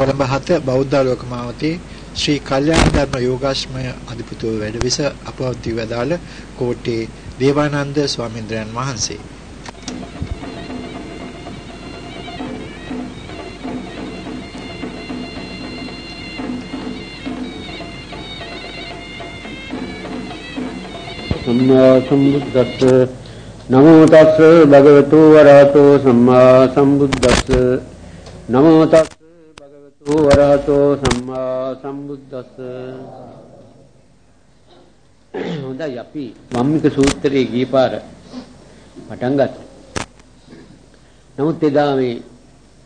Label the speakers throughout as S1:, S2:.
S1: කොළඹ හත බෞද්ධ ලෝකමාවතී ශ්‍රී කල්යාණ ධර්ම යෝගාශ්‍රමය අධිපතිව වැඩවිස අපවත් වදාළ කෝට්ටේ දේවානන්ද ස්වාමීන්ද්‍රයන් වහන්සේ.
S2: සම්මා සම්බුද්දස්ස නමෝ තස්ස භගවතු වරහතෝ සම්මා සම්බුද්දස්ස නමෝ තස්ස භගවතු වරහතෝ සම්මා සම්බුද්දස්ස හොඳයි අපි මම්මික සූත්‍රයේ ගීපාර පටන් ගත්තා. නමුත් එදා මේ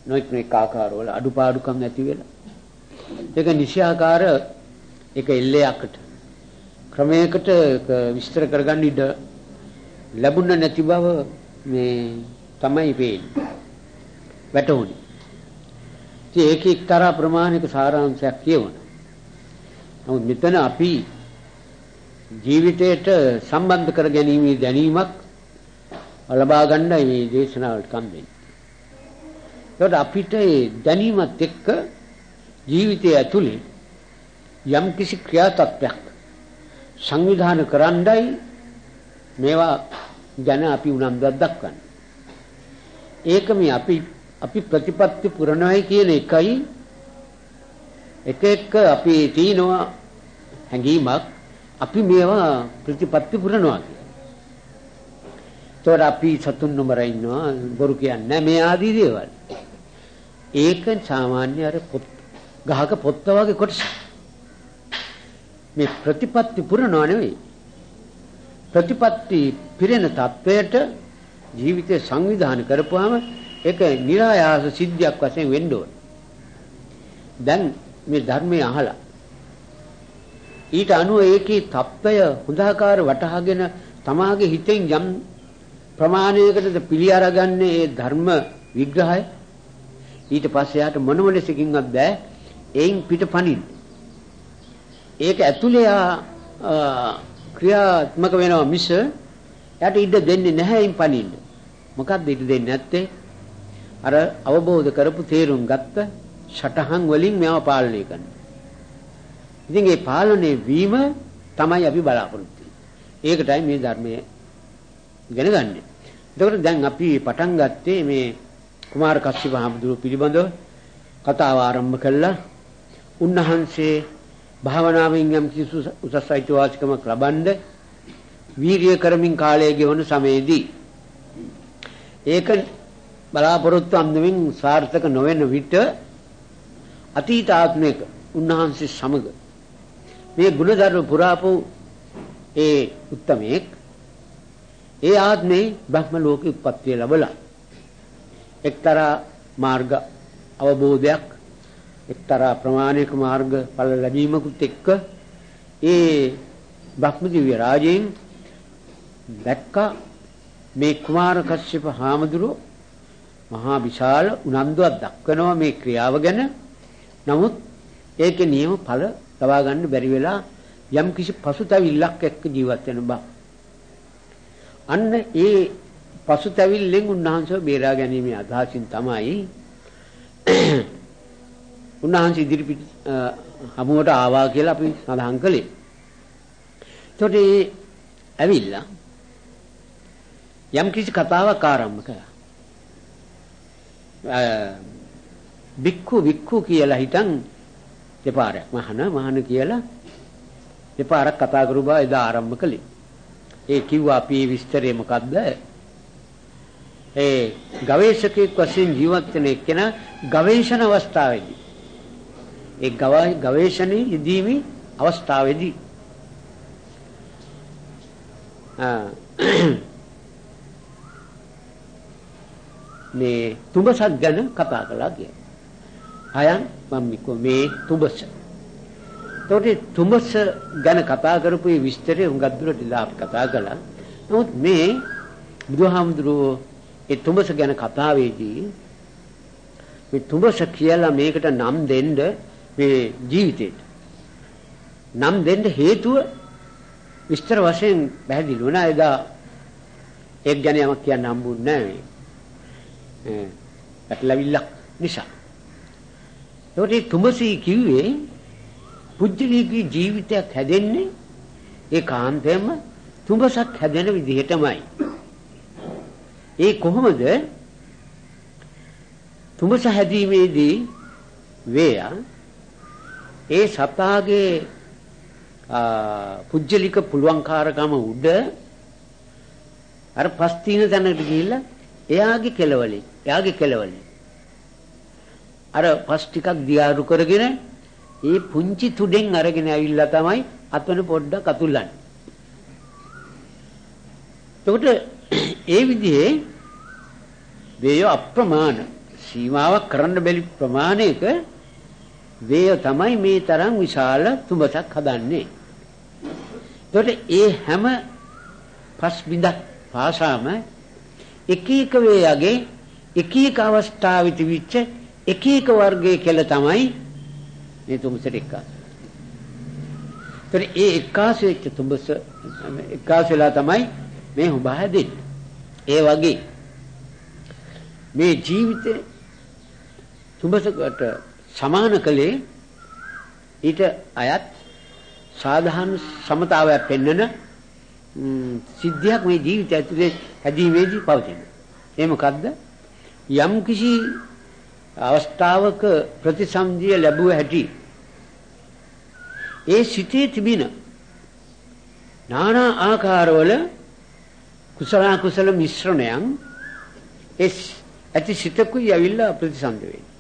S2: නොඑක් මේ ආකාරවල අඩුපාඩුකම් ඇති වෙලා ඒක නිශ්‍යාකාර එක එල්ලයකට ක්‍රමයකට විස්තර කරගන්න ඉඩ ලැබුණ නැති බව මේ තමයි පේන්නේ. වැටුනේ. ඉතින් ඒක එක්තරා ප්‍රමාණික සාරාංශයක් කියවන. නමුත් මෙතන අපි ජීවිතයට සම්බන්ධ කර ගැනීමේ දැනීමක් ලබා ගන්නයි මේ දේශනාවට කම්බෙන්නේ. ඒකට අපිට දැනීමත් එක්ක ජීවිතය ඇතුලේ යම් කිසි ක්‍රියාතත්ත්වයක් සංවිධාන කරන්නයි මේවා ගැන අපි උනන්දුවක් දක්වන්නේ. ඒක මේ අපි අපි ප්‍රතිපත්ති පුරනවයි කියන එකයි එක එක අපි තියනවා හැඟීමක් අපි මේවා ප්‍රතිපත්ති පුරනවා කියලා. ඒතකොට අපි සතුන් නොමර ඉන්නවා බොරු කියන්නේ මේ ආදී දේවල්. ඒක සාමාන්‍ය අර පොත් ගහක පොත්ත වගේ කොටසක්. මේ ප්‍රතිපත්ති පුරනව නෙවෙයි. ප්‍රතිපත්ති පිරෙන තත්වයට ජීවිතේ සංවිධානය කරපුවාම ඒක નિરાයාස සිද්ධියක් වශයෙන් වෙන්න ඕන. දැන් මේ ධර්මය අහලා ඊට අනුව ඒකේ తত্ত্বය හොඳාකාර වටහාගෙන තමාගේ හිතෙන් යම් ප්‍රමාණයකටද පිළි අරගන්නේ ඒ ධර්ම විග්‍රහය. ඊට පස්සේ යාට මොනම ලෙසකින්වත් බෑ. එයින් පිටපණින් ඒක ඇතුලේ ක්‍රියාත්මක වෙනවා මිස යාට ඉඩ දෙන්නේ නැහැ එයින් පණින්න මොකක්ද ඉඩ දෙන්නේ නැත්තේ? අර අවබෝධ කරපු තේරුම් ගත්ත ෂටහන් වලින් මේව පාලනය කරන්න. ඉතින් මේ පාලනය වීම තමයි අපි බලාපොරොත්තු ඒකටයි මේ ධර්මයේ ඉගෙන ගන්න. එතකොට දැන් අපි පටන් ගත්තේ මේ කුමාර කස්සප හාමුදුරුවෝ පිළිබඳව කතාව ආරම්භ කළා. උන්වහන්සේ භාවනාවෙන් යම් කිසි උසස් අයිතිවාසිකමක් ලබනද වීරිය කරමින් කාලය ගෙවන සමයේදී ඒක බලාපොරොත්තු අන්දමින් සාර්ථක නොවන විට අතීත ආත්මයක උන්වහන්සේ සමග මේ ගුණධර්ම පුරාපු ඒ උත්තමයෙක් ඒ ආත්මේ බ්‍රහ්ම ලෝකෙ උප්පත්තිය ලැබලා එක්තරා මාර්ග අවබෝධයක් එක්තරා ප්‍රමාණික මාර්ග ඵල ලැබීමකුත් එක්ක ඒ බ්‍රහ්මදිව්‍ය රාජයෙන් දැක්ක. මේ කුමාර කශ්‍යප හාමුදුරුව මහා විශාල උනන්දුවක් දක්වනවා මේ ක්‍රියාව ගැන. නමුත් ඒකේ නියම ඵල ලබා ගන්න බැරි වෙලා යම් කිසි පසුතැවිල්ලක් එක්ක ජීවත් වෙන බව. අන්න ඒ පසුතැවිල්ලෙන් උන්වහන්සේ බේරා ගැනීමේ අදහසින් තමයි උන්වහන්සේ ඉදිරිපිට හමුවට ආවා කියලා අපි සඳහන් කළේ. එතකොට ඒ ඇවිල්ලා යම් කිසි කතාවක් ආරම්භ කළා. බික්ඛු බික්ඛු කියලා හිටන් දෙපාරක් මහන මහන කියලා දෙපාරක් කතා කරු බව එදා ආරම්භ කළේ. ඒ කිව්වා අපි විස්තරේ මොකද්ද? ඒ ගවේෂකෙක් වශයෙන් ජීවත් වෙන එක්කෙනා ගවේෂණ අවස්ථාවේදී ඒ ගවේෂණයේ යෙදීමේ අවස්ථාවේදී මේ තුඹසක් ගැන කතා කළා කියලා. අයන් මම මේ තුඹස. ඒතකොට තුඹස ගැන කතා කරපු මේ විස්තරය හුඟක් දුරට අපි කතා කළා. නමුත් මේ බුදුහාමුදුරුවෝ ඒ තුඹස ගැන කතාවේදී මේ තුඹස කියලා මේකට නම් දෙන්න මේ ජීවිතේට නම් දෙන්න හේතුව විස්තර වශයෙන් පැහැදිලි වුණා එදා එක් ගැන යමක් කියන්න හම්බුන්නේ නැහැ. පැටලවිල්ලක් නිසා. ඒකට තුඹසී කිව්වේ පුජ්‍යලීගේ ජීවිතයක් හැදෙන්නේ ඒ කාන්තේම තුඹසක් හැදෙන විදිහටමයි. ඒ කොහොමද? තුඹස හැදීමේදී වේයා ඒ සතාගේ පුජ්‍යලික පුළුවන්කාරකම උඩ අර පස් තින තැනකට ගිහිල්ලා එයාගේ කෙලවලේ එයාගේ කෙලවලේ අර පස් ටිකක් දියාරු කරගෙන ඒ පුංචි තුඩෙන් අරගෙන ඇවිල්ලා තමයි අතන පොඩ්ඩක් අතුල්ලන්නේ. එතකොට ඒ විදිහේ වේය අප්‍රමාණ සීමාවක් කරන්න බැරි ප්‍රමාණයක වේය තමයි මේ තරම් විශාල තුඹසක් හදන්නේ. එතකොට ඒ හැම පස් බිඳක් පාසාම එක එක වේයගේ එක එක අවස්ථාවෙ තිබිච්ච එක එක වර්ගයේ කෙල තමයි මේ තුඹසට එක්කාස. ඒතර ඒ එක්කාස වෙච්ච තුඹස එක්කාස වෙලා තමයි මේ හුඹා හැදෙන්නේ. ඒ වගේ මේ ජීවිතේ තුඹසකට සමාන කලේ ඊට අයත් සාධාරණ සමතාවයක් පෙන්වන සිද්ධියක් මේ ජීවිතය ඇතුලේ හැදීමේදී පවතින. ඒ මොකද්ද? යම් කිසි අවස්ථාවක ප්‍රතිසන්දිය ලැබුව හැටි ඒ සිතේ තිබෙන নানা ආකාරවල කුසල කුසල මිශ්‍රණයන් ඒ ඇති සිතකුයි ඇවිල්ලා ප්‍රතිසන්ද වෙන්නේ.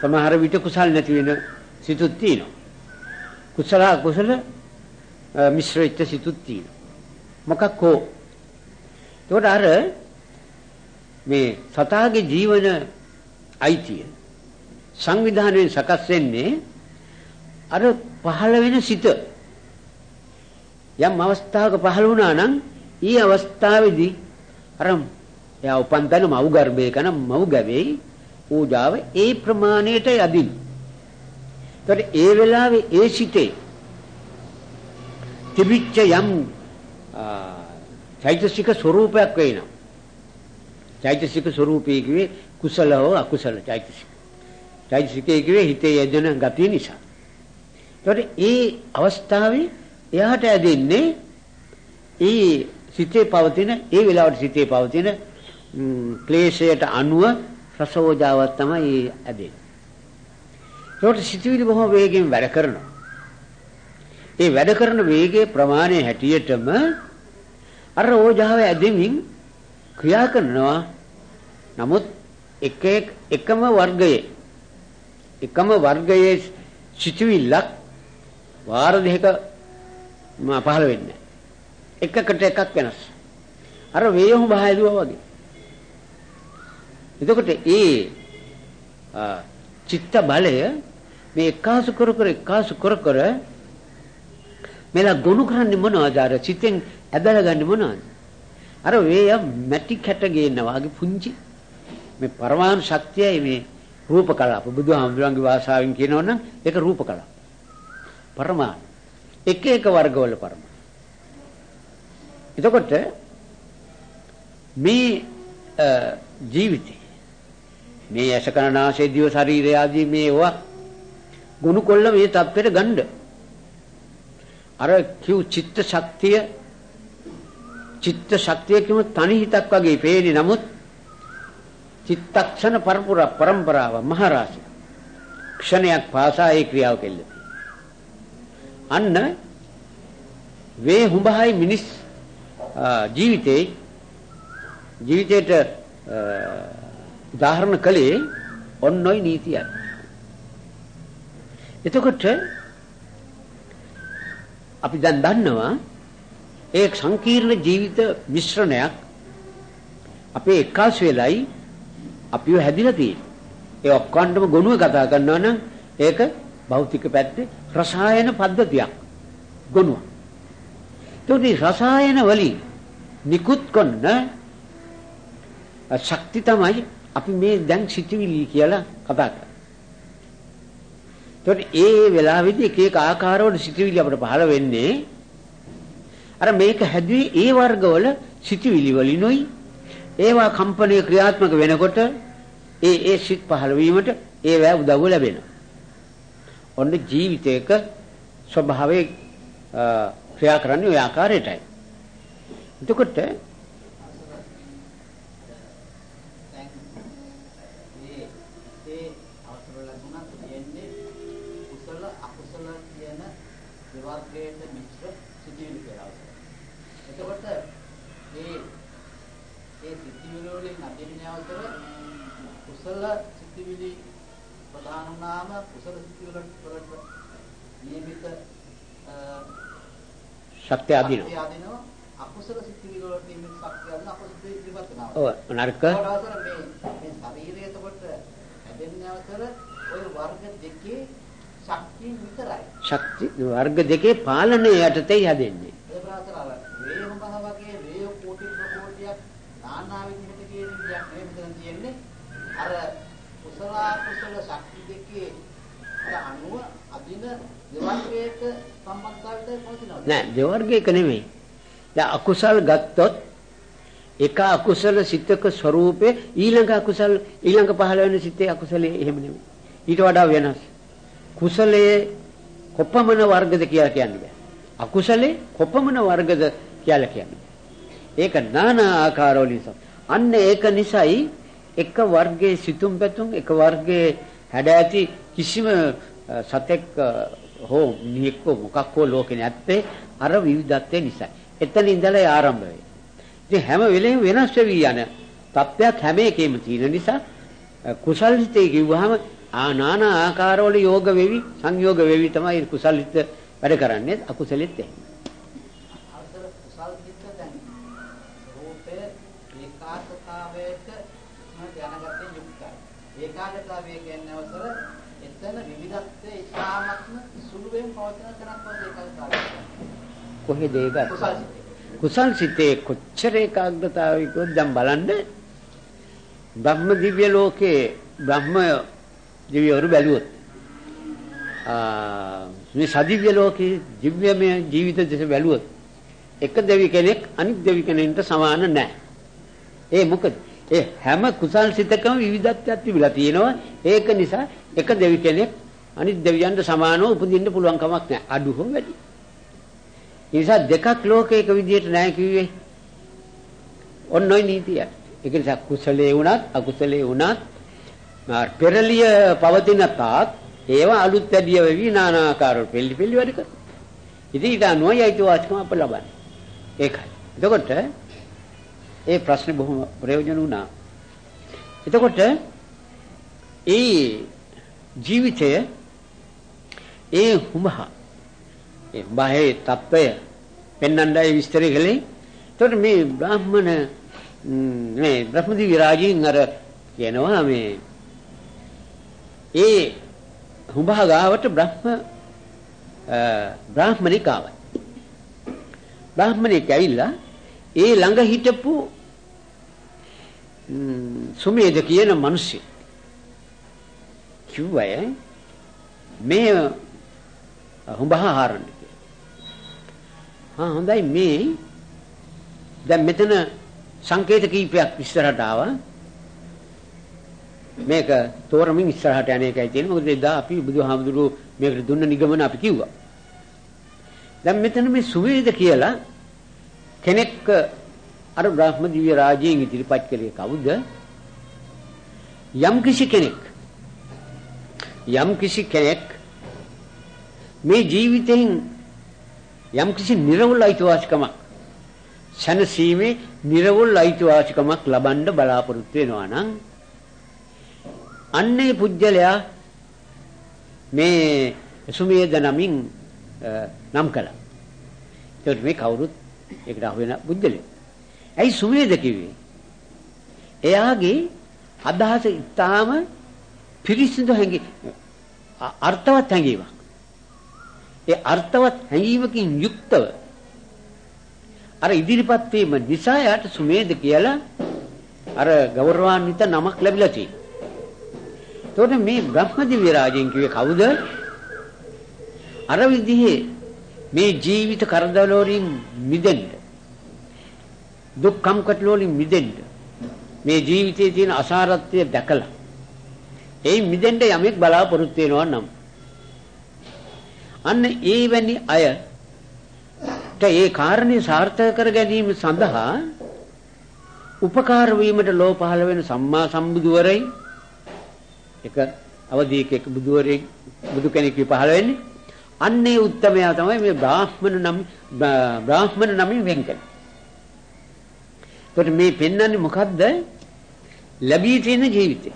S2: සමහර විට කුසල් නැති වෙන සිතුත් තියෙනවා. කුසල කුසල මිශ්‍ර වෙච්ච සිතුත් තියෙනවා. මොකක් හෝ. ඒකට අර මේ සතාගේ ජීවන අයිතිය සංවිධානයෙන් සකස් වෙන්නේ අර පහළ වෙන සිත යම් අවස්ථාවක පහළ වුණා නම් ඊ අවස්ථාවේදී අර එයා උපන් තැන මව් ගර්භයක නම් මව් ගැවේ පූජාව ඒ ප්‍රමාණයට යදින්. ඒතකොට ඒ වෙලාවේ ඒ සිටේ තිබිච්ච යම් චෛතසික ස්වરૂපයක් වෙනවා. චෛතසික ස්වરૂපයේ කිව්වේ කුසල හෝ අකුසල චෛතසික. චෛතසිකයේ කිව්වේ හිතේ යෙදෙන ගතිය නිසා. ඒතකොට ඒ අවස්ථාවේ එයාට ඇදෙන්නේ ඒ සිතේ පවතින ඒ වෙලාවට සිතේ පවතින ක්ලේශයට අනුව රසෝජාවක් තමයි ඇදෙන්නේ. ඒකට සිතුවිලි බොහොම වේගෙන් වැඩ කරනවා. ඒ වැඩ කරන වේගයේ ප්‍රමාණය හැටියටම අර ඕජාව ඇදෙමින් ක්‍රියා කරනවා. නමුත් එක එකම වර්ගයේ එකම වර්ගයේ සිතුවිල්ලක් වාර දෙක පහළ වෙන්නේ එකකට එකක් වෙනස්. අර වේයොම බහයදුවා වගේ. එතකොට ඒ චිත්ත බලය මේ එකාසු කර කර එකාසු කර කර මෙලා ගොනු කරන්නේ මොනවද? අර චිතෙන් ඇදලා ගන්නේ මොනවද? අර වේය මැටි කැට ගේනවා වගේ පුංචි. මේ පරමාණු ශක්තියයි මේ රූප කලාප. බුදුහාමුදුරන්ගේ භාෂාවෙන් කියනවනම් ඒක රූප කලාප. පරමාණු. එක එක වර්ගවල පරමාණු. එතකොට මේ ජීවිතේ මේ ඇස කන නාසය දිව ශරීරය ආදී මේවා ගුණ කොල්ල මේ தත්වෙට ගන්න. අර කිව් චිත්ත ශක්තිය චිත්ත ශක්තිය කිව්ව තනි හිතක් වගේ පේන්නේ නමුත් චිත්තක්ෂණ පරපුර પરම්පරාව මහරාශි ක්ෂණයක් පාසා ඒ ක්‍රියාව කෙල්ල අන්න වේ හුඹහයි මිනිස් ජීවිතේ ජීවිතේට උදාහරණ කළේ ඔන්න ඔය නීතියයි. එතකොට අපි දැන් දන්නවා ඒ සංකීර්ණ ජීවිත මිශ්‍රණයක් අපේ එකාස් වෙලයි අපිව හැදිලා තියෙන්නේ. ඒ ඔක්කොන්ටම ගොනුව කතා කරනවා නම් ඒක භෞතික පැත්තේ රසායන පද්ධතියක් ගොනුව. ඒකේ රසායන වලින් නිකුත් කරන ශක්ති තමයි අපි මේ දැන් සිතුවිලි කියලා කතා කරා. ඒතකොට ඒ වෙලාවේදී එක එක ආකාරවල සිතුවිලි අපිට පහළ වෙන්නේ අර මේක හැදුවේ ඒ වර්ගවල සිතුවිලි වලිනුයි ඒවා කම්පනයේ ක්‍රියාත්මක වෙනකොට ඒ ඒ සිත් පහළ වීමට ඒවැ උදව්ව ලැබෙනවා. ඔන්න ජීවිතයක ස්වභාවයේ ක්‍රියා කරන්නේ ওই ආකාරයටයි. එතකොට
S3: වර්ගයට මිශ්‍ර සිතිවිලි කියලා අවසරයි. එතකොට මේ ඒ සිතිවිලි වලින් අදින්නේ අවසර කුසල සිතිවිලි වුණාම කුසල සිතිවිලි වලට නියමිත
S2: ශක්තිය අදිනවා.
S3: ශක්තිය. අකුසල සිතිවිලි වලට නියමිත ශක්තිය අදිනවා. අකුසල සිතිවිලි ඉවත් වෙනවා.
S2: ඔව් නරක.
S3: අවසර මේ මේ ශරීරය එතකොට හැදෙන්නේ අවසර ওই වර්ග දෙකේ ශක්තිය විතරයි.
S2: ශක්ති වර්ග දෙකේ පාලනය යටතේ හැදෙන්නේ.
S3: ඒ ප්‍රාසර අර වේම බහ වගේ වේය කෝටි ප්‍රකෝටියක් නානා විදිහට කියන දෙයක් නෙවෙයි මෙතන තියෙන්නේ. අර කුසල කුසල ශක්ති දෙකේ අනුව අදින දෙවර්ගයක සම්බන්ධතාවයද පවතිනවද?
S2: නෑ දෙවර්ගයක නෙමෙයි. දැන් අකුසල් ගත්තොත් එක අකුසල සිතක ස්වરૂපේ ඊළඟ අකුසල් ඊළඟ පහළ වෙන සිතේ අකුසලයේ එහෙම නෙමෙයි. ඊට වඩා වෙනස්. කුසලයේ කොපමණ වර්ගද කියලා කියන්න බෑ. අකුසලේ කොපමණ වර්ගද කියලා කියන්න බෑ. ඒක নানা ආකාරවලින් සම. අන්න ඒක නිසායි එක වර්ගයේ සිතුම් පැතුම් එක වර්ගයේ හැඩ ඇති කිසිම සතෙක් හෝ මිනිහෙක් මොකක් හෝ ලෝකේ නැත්තේ අර විවිධත්වය නිසා. එතන ඉඳලා ආරම්භ වෙයි. ඉතින් හැම වෙලෙම වෙනස් වෙවි යන තත්ත්වයක් හැම එකෙම තියෙන නිසා කුසල් හිතේ කිව්වහම ආ නානා ආකාරවල යෝග වෙවි සංයෝග වෙවි තමයි කුසල් හිත වැඩ කරන්නේ අකුසලෙත් එහෙම. කොහෙද ඒක?
S3: කුසල්
S2: සිතේ කොච්චර ඒකාග්‍රතාවයකද දැන් බලන්න බ්‍රහ්ම දිව්‍ය ලෝකේ බ්‍රහ්ම දිව්‍යවරු බැලුවොත් මේ සදිව්‍ය ලෝකේ දිව්‍යමය ජීවිත දෙස බැලුවොත් එක දෙවි කෙනෙක් අනිත් දෙවි කෙනෙකුට සමාන නැහැ. ඒ මොකද? ඒ හැම කුසල් සිතකම විවිධත්වයක් තිබිලා තියෙනවා. ඒක නිසා එක දෙවි කෙනෙක් අනිත් දෙවියන්ට සමානව උපදින්න පුළුවන් කමක් නැහැ. අඩු හෝ වැඩි. ඒ නිසා දෙකක් ලෝකයක විදියට නැහැ කිව්වේ. ඔන්න ඔය නීතිය. ඒක නිසා කුසලයේ වුණත් අකුසලයේ වුණත් පෙරලිය පවතින තාක් ඒවා අලුත් වැඩිය වෙවි নানা ආකාරවල පිළි පිළි වැඩ කරනවා. ඉතින් ඊට අනුවයි අයිතිවාසිකම අප ලබන්නේ. ඒකයි. එතකොට ඒ ප්‍රශ්නේ බොහොම ප්‍රයෝජන වුණා. එතකොට ඒ ජීවිතය ඒ හුඹහ ඒ බාහේ තත්වය පෙන්වන්නයි විස්තර කළේ. එතකොට මේ බ්‍රාහ්මණ මේ බ්‍රහ්මදිවි රාජින් අර කියනවා මේ ඒ හුඹහ ගාවට බ්‍රහ්ම බ්‍රාහ්මණෙක් ආවා. බ්‍රාහ්මණෙක් ඇවිල්ලා ඒ ළඟ හිටපු සුමේද කියන මිනිස්සු කිව්වය මේ හුඹහ හරන්න කියලා. හා හොඳයි මේ දැන් මෙතන සංකේත කීපයක් ඉස්සරහට ආවා. මේක තෝරමින් ඉස්සරහට යන එකයි තියෙන්නේ. මොකද එදා අපි බුදුහාමුදුරුවෝ මේකට දුන්න නිගමන අපි කිව්වා. දැන් මෙතන මේ සුවේද කියලා කෙනෙක් අර බ්‍රහ්ම දිව්‍ය රාජ්‍යයෙන් ඉදිරිපත් කළේ කවුද? යම් කිසි කෙනෙක් යම් කිසි කෙනෙක් මේ ජීවිතෙන් යම් කිසි නිර්වෘල් අයිතිවාසිකමක් සැනසීමේ නිර්වෘල් අයිතිවාසිකමක් ලබන්න බලාපොරොත්තු වෙනවා නම් අන්නේ පුජ්‍යලයා මේ සුමේද නමින් නම් කළා. ඒකට මේ කවුරුත් ඒකට අහු වෙන පුජ්‍යලයා. ඇයි සුමේද කිව්වේ? එයාගේ අදහස ඊටාම පිරිසිදු හැඟි අර්ථවත් හැඟීමක්. ඒ අර්ථවත් හැඟීමකින් යුක්තව අර ඉදිරිපත් වීම නිසා යාට සුමේද කියලා අර ගෞරවාන්විත නමක් ලැබිලා තියෙනවා. එතකොට මේ බ්‍රහ්මදිව්‍ය රාජයන් කිව්වේ කවුද? අර විදිහේ මේ ජීවිත කරදර වලින් මිදෙන්න දුක් කම්කටොළු වලින් මිදෙන්න මේ ජීවිතයේ තියෙන අසාරත්වය දැකලා ඒ මිදෙන්න යමෙක් බලාපොරොත්තු වෙනවා නම් අන්න ඒවැනි අයට ඒ කාරණේ සාර්ථක කර ගැනීම සඳහා උපකාර වීමට ලෝ පහළ වෙන සම්මා සම්බුදුවරයි එක අවදීක එක බුදුවරයෙක් බුදු කෙනෙක් පහළ වෙන්නේ අන්නේ උත්තමයා තමයි මේ බ්‍රාහ්මණ නම් බ්‍රාහ්මණ නමින් වෙන් කරන්නේ. ඒකට මේ පෙන්වන්නේ මොකද්ද? ලැබී තියෙන ජීවිතේ.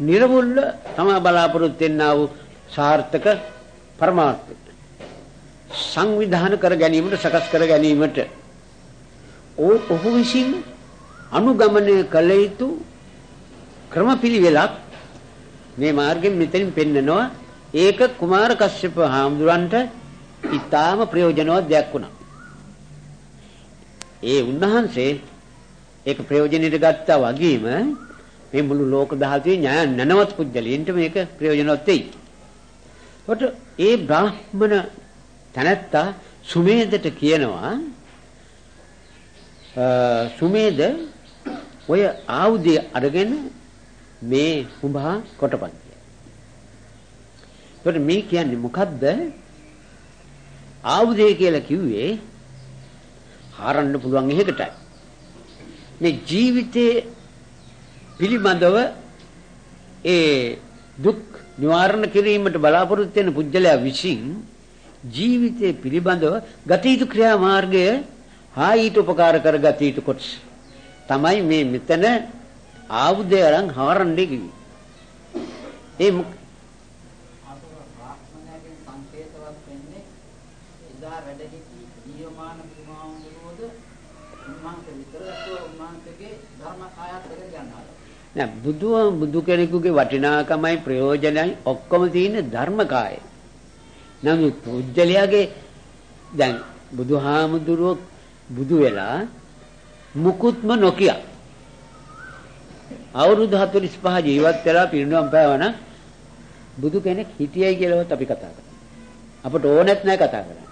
S2: නිර්මුල්ල තමා බලාපොරොත්තු වෙන්නා වූ සාර්ථක පරමාර්ථය. සංවිධාන කර ගැනීමට සකස් කර ගැනීමට ඔහු විසින් අනුගමනය කළ යුතු ක්‍රමපිළිවෙලක් මේ මාර්ගයෙන් මෙතනින් පෙන්නනවා ඒක කුමාර කශ්‍යප හාමුදුරන්ට ඊටාම ප්‍රයෝජනවත් දෙයක් වුණා. ඒ උන්වහන්සේ ඒක ප්‍රයෝජනෙට ගත්තා වගේම මේ මුළු ලෝක ධාතුවේ ඥාය නැනවත් පුජ්‍යලින්ට මේක ප්‍රයෝජනවත් වෙයි. කොට ඒ බ්‍රාහ්මණ තනත්තා සුමේදට කියනවා සුමේද ඔය ආයුධය අරගෙන මේ උඹහා කොටපන් එතකොට මේ කියන්නේ මොකද්ද? ආයුධය කියලා කිව්වේ හරන්න පුළුවන් එකටයි. මේ ජීවිතේ පිළිබඳව ඒ දුක් නිවාරණ කිරීමට බලාපොරොත්තු වෙන පුජ්‍යලයා විසින් ජීවිතේ පිළිබඳව ගත යුතු ක්‍රියා මාර්ගය හා ඊට උපකාර කර ගත යුතු කොටස තමයි මේ මෙතන ආයුධය අරන් හරන්නේ කිව්වේ. ඒ නෑ බුදු බුදු කෙනෙකුගේ වටිනාකමයි ප්‍රයෝජනයි ඔක්කොම තියෙන ධර්මකාය. නමුත් පුජ්‍යලයාගේ දැන් බුදුහාමුදුරුවෝ බුදු වෙලා මුකුත්ම නොකිය. අවුරුදු 45 ජීවත් වෙලා පිරිනවම් පෑවන බුදු කෙනෙක් හිටියයි කියලාවත් අපි කතා කරන්නේ. අපට ඕනෙත් නැහැ කතා කරන්න.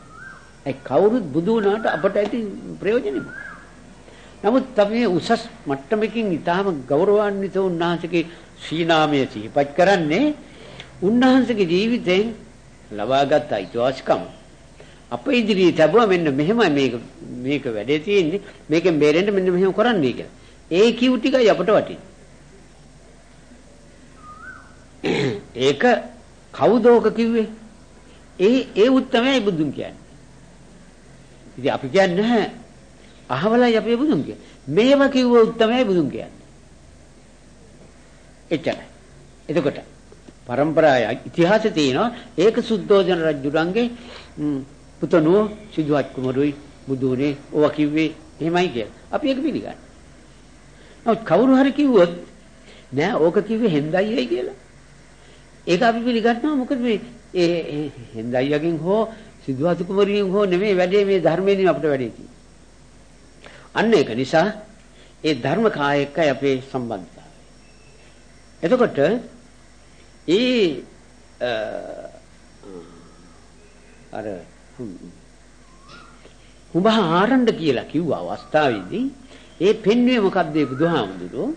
S2: ඒ කවුරුත් බුදු වුණාට අපට ඇති ප්‍රයෝජනෙ මොකක්ද? නමුත් අපි උසස් මට්ටමකින් ඊටාම ගෞරවාන්විත උන්වහන්සේගේ සීනාමය සිහිපත් කරන්නේ උන්වහන්සේගේ ජීවිතයෙන් ලබාගත් අයිතිවාසිකම් අප ඉදිරියේ තිබුණා මෙන්න මෙහෙමයි මේක මේක වැඩේ තියෙන්නේ මේකෙන් බේරෙන්න මෙන්න මෙහෙම කරන්නයි කියලා. ඒ කිව් ටිකයි අපට වටින්නේ. ඒක කවුදෝක කිව්වේ? ඒ ඒ උත්තරමයි බුදුන් කියන්නේ. ඉතින් අපි කියන්නේ නැහැ අහවලයි අපේ බුදුන් කියන්නේ. මේව කිව්වොත් තමයි බුදුන් කියන්නේ. එච්චරයි. එතකොට પરම්පරාවේ ඉතිහාසයේ තියෙනවා ඒක සුද්ධෝදන රජුරන්ගේ පුතණුව සිදුවත් කුමරුයි බුදුනේ ඔවා කිව්වේ එහෙමයි කියලා. අපි ඒක පිළිගන්නවා. නමුත් කවුරු හරි කිව්වොත් නෑ ඕක කිව්වේ හෙන්දයියයි කියලා. ඒක අපි පිළිගන්නවා මොකද මේ ඒ හෙන්දයියගෙන් හෝ සිදුවත් කුමරියෙන් හෝ නෙමෙයි වැඩේ මේ ධර්මයෙන් අපිට වැඩේ තියෙන්නේ. අන්න ඒක නිසා ඒ ධර්ම කාය එක්කයි අපේ සම්බන්ධතාවය. එතකොට ඒ අර උඹ ආරණ්ඩ කියලා කිව්ව අවස්ථාවේදී ඒ පෙන්වුවේ මොකද්ද ඒ බුදුහාමුදුරුවෝ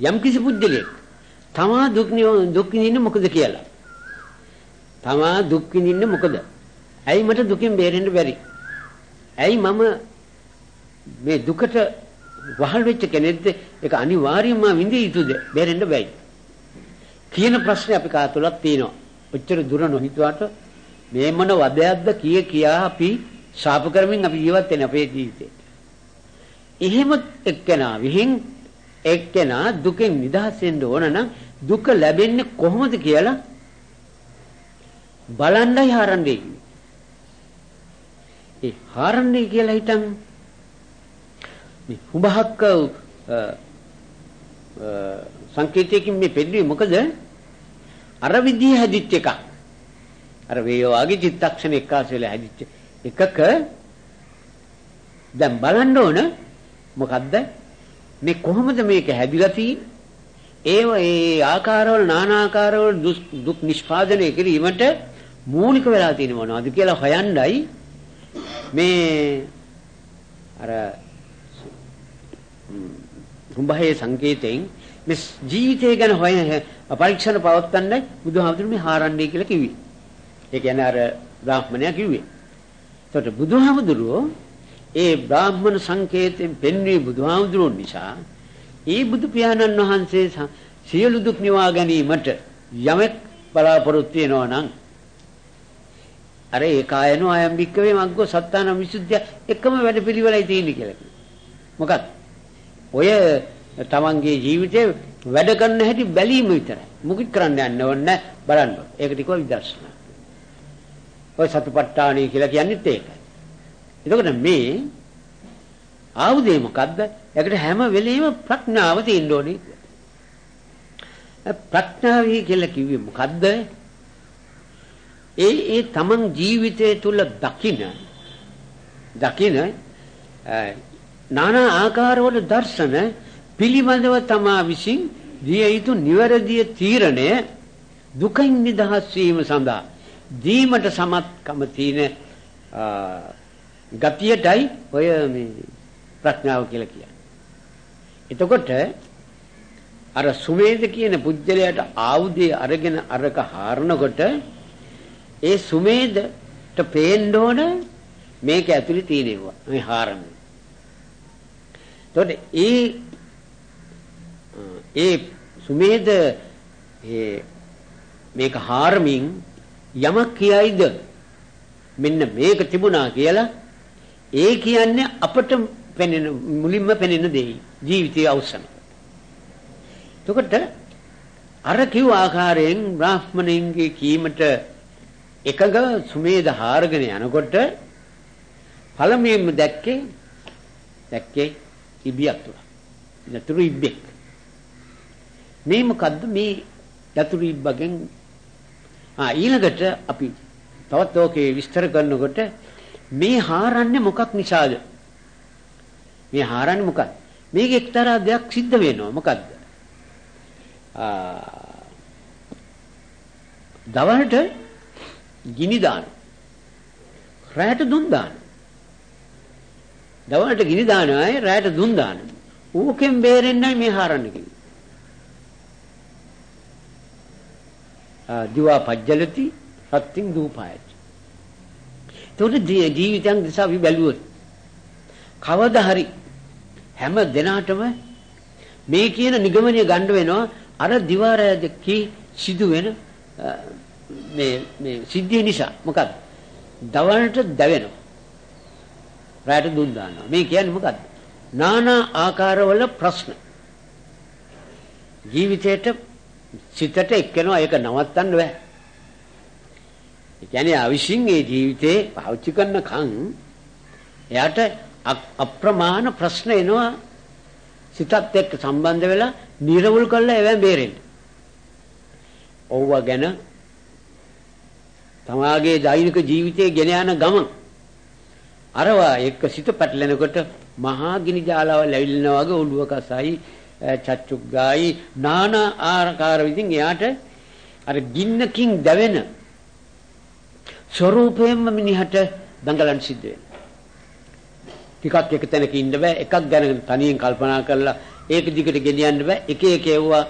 S2: යම් කිසි පුද්ගලෙක් තමා දුක් දුක් විඳින්නේ මොකද කියලා. තමා දුක් විඳින්නේ මොකද? ඇයි මට දුකින් බේරෙන්න බැරි? ඇයි මම මේ දුකට වහල් වෙච්ච කෙනෙක්ද? ඒක අනිවාර්යයෙන්ම විඳිය යුතුද? බැරෙන්න බෑයි. කියන ප්‍රශ්නේ අපි කා තුලක් තියෙනවා. ඔච්චර දුර නොහිතුවාට මේ මොන වදයක්ද කිය කියා අපි ශාප කරමින් අපි ජීවත් වෙන අපේ ජීවිතේ. එහෙම එක්කෙනා විහිං එක්කෙනා දුකෙන් නිදහස් වෙන්න ඕන නම් දුක ලැබෙන්නේ කොහොමද කියලා බලන්නයි ආරම්භයේ ඒ හාරන්නේ කියලා හිතන් මේ හුඹහක්ක සංකේතයකින් මේ පෙන්නේ මොකද අර විදිහ හැදිච්ච එක අර වේයෝගේ චිත්තක්ෂණ එක්කාස වෙලා හැදිච්ච එකක දැන් බලන්න ඕන මොකද්ද? මේ කොහොමද මේක හැදිලා තියෙන්නේ? ඒව ඒ ආකාරවල নানা ආකාරවල දුක් නිෂ්පාදනය කිරීමට මූලික වෙලා තියෙන මොනවද කියලා හොයන්නයි මේ අර කුඹහේ සංකේතයෙන් මේ ජීවිතය ගැන හොයන පරීක්ෂණ පවත්වන්නයි බුදුහාමුදුරුවෝ මේ හාරන්නේ කියලා කිව්වේ. ඒ කියන්නේ අර බ්‍රාහ්මණයා කිව්වේ. එතකොට බුදුහාමුදුරුවෝ ඒ බ්‍රාහ්මණ සංකේතයෙන් පෙන්වී බුදුහාමුදුරුවෝ නිසා ඒ බුදු පියාණන් වහන්සේ සියලු දුක් නිවා ගැනීමට යමෙක් බලාපොරොත්තු වෙනවා නම් අර ඒකායනෝ අයම් වික්කවේ මග්ගෝ සත්තාන විසුද්ධිය එකම වැඩ පිළිවෙලයි තියෙන්නේ කියලා කිව්වා. මොකක්ද? ඔය තමන්ගේ ජීවිතේ වැඩ කරන්න හැටි බැලීම විතරයි. මුකුත් කරන්න යන්න ඕනේ බලන්න. ඒක ටිකව විදර්ශනා. ඔය සතුපට්ඨානයි කියලා කියන්නේත් ඒකයි. එතකොට මේ ආයුධය මොකද්ද? ඒකට හැම වෙලෙම ප්‍රඥාව තියෙන්න ඕනේ. ප්‍රඥාවයි කියලා කිව්වේ මොකද්ද? ඒ ඒ තමන් ජීවිතය තුල දකින දකින নানা ආකාරවල දර්ශන පිළිබඳව තමා විසින් දිය යුතු නිවැරදි තීරණය දුකින් නිදහස් වීම සඳහා දීමට සමත්කම තියෙන ගතියටයි ඔය මේ ප්‍රඥාව කියලා කියන්නේ. එතකොට අර සුමේද කියන පුජ්‍යලයට ආයුධය අරගෙන අරක හාරනකොට ඒ සුමේදට පේන්න ඕන මේක ඇතුලේ තියෙනවා මේ හාරන්නේ. එතකොට ඒ ඒ සුමේද ඒ මේක හාරමින් යමක් කියයිද මෙන්න මේක තිබුණා කියලා ඒ කියන්නේ අපට පෙනෙන මුලින්ම පෙනෙන දෙයි ජීවිතයේ අවසන. එතකොට අර කිව් ආකාරයෙන් බ්‍රාහ්මණයින්ගේ කීමට එකග සුමේද හාරගෙන යනකොට පළමුවෙන්ම දැක්කේ දැක්කේ ඉබියක් තුන. යතුරු ඉබ්බෙක්. මේ මොකද්ද මේ යතුරු ඉබ්බගෙන් ආ ඊළඟට අපි තවත් ඕකේ විස්තර කරනකොට මේ හාරන්නේ මොකක් නිසාද? මේ හාරන්නේ මොකක්ද? මේක එක්තරා දෙයක් සිද්ධ වෙනවා. මොකද්ද? ආ දවල්ට ගිනි දාන. රැයට දුන් දාන. දවල්ට ගිනි දාන අය රැයට දුන් දාන. ඌකෙන් බේරෙන්නයි මේ හාරන්නේ කිව්වේ. දිවා පජ්ජලති සත්‍යින් දූපායති. ඒතකොට ජීවිතයන් දිහා අපි බැලුවොත් කවදා හරි හැම දිනාටම මේ කියන නිගමනය ගන්න වෙනවා අර දිවාරයකී සිදු වෙන මේ මේ සිද්ධිය නිසා මොකද්ද? දවල්ට දැවෙනවා. රැට දුන් දානවා. මේ කියන්නේ මොකද්ද? নানা ආකාරවල ප්‍රශ්න. ජීවිතේට සිතට එක්කෙනවා ඒක නවත්තන්න බෑ. ඒ කියන්නේ අවිශ්ින් ඒ ජීවිතේ පාවිච්චි කරන කන් එයාට අප්‍රමාණ ප්‍රශ්න එනවා සිතත් එක්ක සම්බන්ධ වෙලා නිර්වුල් කරලා එවෙන් බේරෙන්න. ඕවා ගැන තමාගේ දෛනික ජීවිතයේ ගෙන යන ගමන අරවා එක්ක සිත පැටලෙනකොට මහා ගිනි ජාලාවල් ඇවිල්ලා වගේ ඔළුව කසයි චච්චුග්ගායි নানা ආකාර විදිහින් එයාට අර ගින්නකින් දැවෙන ස්වરૂපයෙන්ම මිනිහට දඟලන් සිද්ධ වෙනවා. ටිකක් එක තැනක ඉන්න බෑ එකක් ගැන තනියෙන් කල්පනා කරලා ඒක දිගට ගෙනියන්න බෑ එක එක ඒවා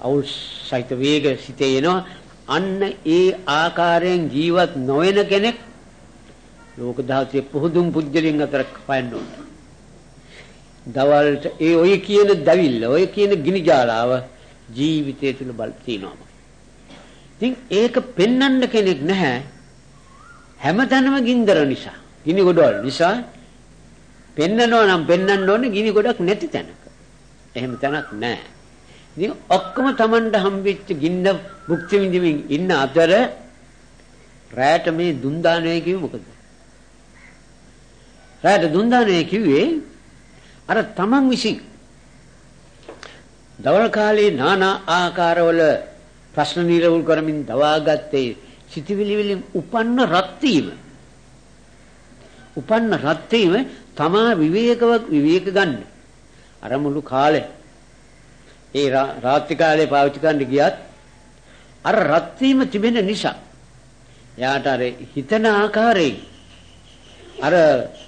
S2: අවුල් සහිත වේග සිතේ එනවා අන්න ඒ ආකාරයෙන් ජීවත් නොවන කෙනෙක් ලෝක ධාතුවේ පුහුදුම් පුජ්‍යලින් අතර පයන්න ඕන. දවල්ට ඒ ඔය කියන දවිල්ල ඔය කියන ගිනි ජාලාව ජීවිතය තුළ බල තියනවා. ඉතින් ඒක පෙන්වන්න කෙනෙක් නැහැ. හැමතැනම ගින්දර නිසා, ගිනි ගොඩවල් නිසා පෙන්නනවා නම් පෙන්වන්න ඕනේ ගිනි ගොඩක් නැති තැනක. එහෙම තැනක් නැහැ. ඉතින් ඔක්කොම Tamanට හම්බෙච්ච ගින්න භුක්ති විඳින්මින් ඉන්න අතර රැයට මේ දුන් දානය කිව්වේ මොකද? රැයට දුන් දානය කිව්වේ අර Taman විසින් දවල් කාලේ নানা ආකාරවල ප්‍රශ්න නිරවුල් කරමින් දවාගත්තේ සිටිවිලි වලින් උපන්න රත් වීම උපන්න රත් වීම තමා විවේකව විවේක ගන්න. අර මුළු කාලේ ඒ රාත්‍රී කාලේ පාවිච්චි කරන්න ගියත් අර රත් වීම තිබෙන නිසා එයාට අර හිතන ආකාරයෙන් අර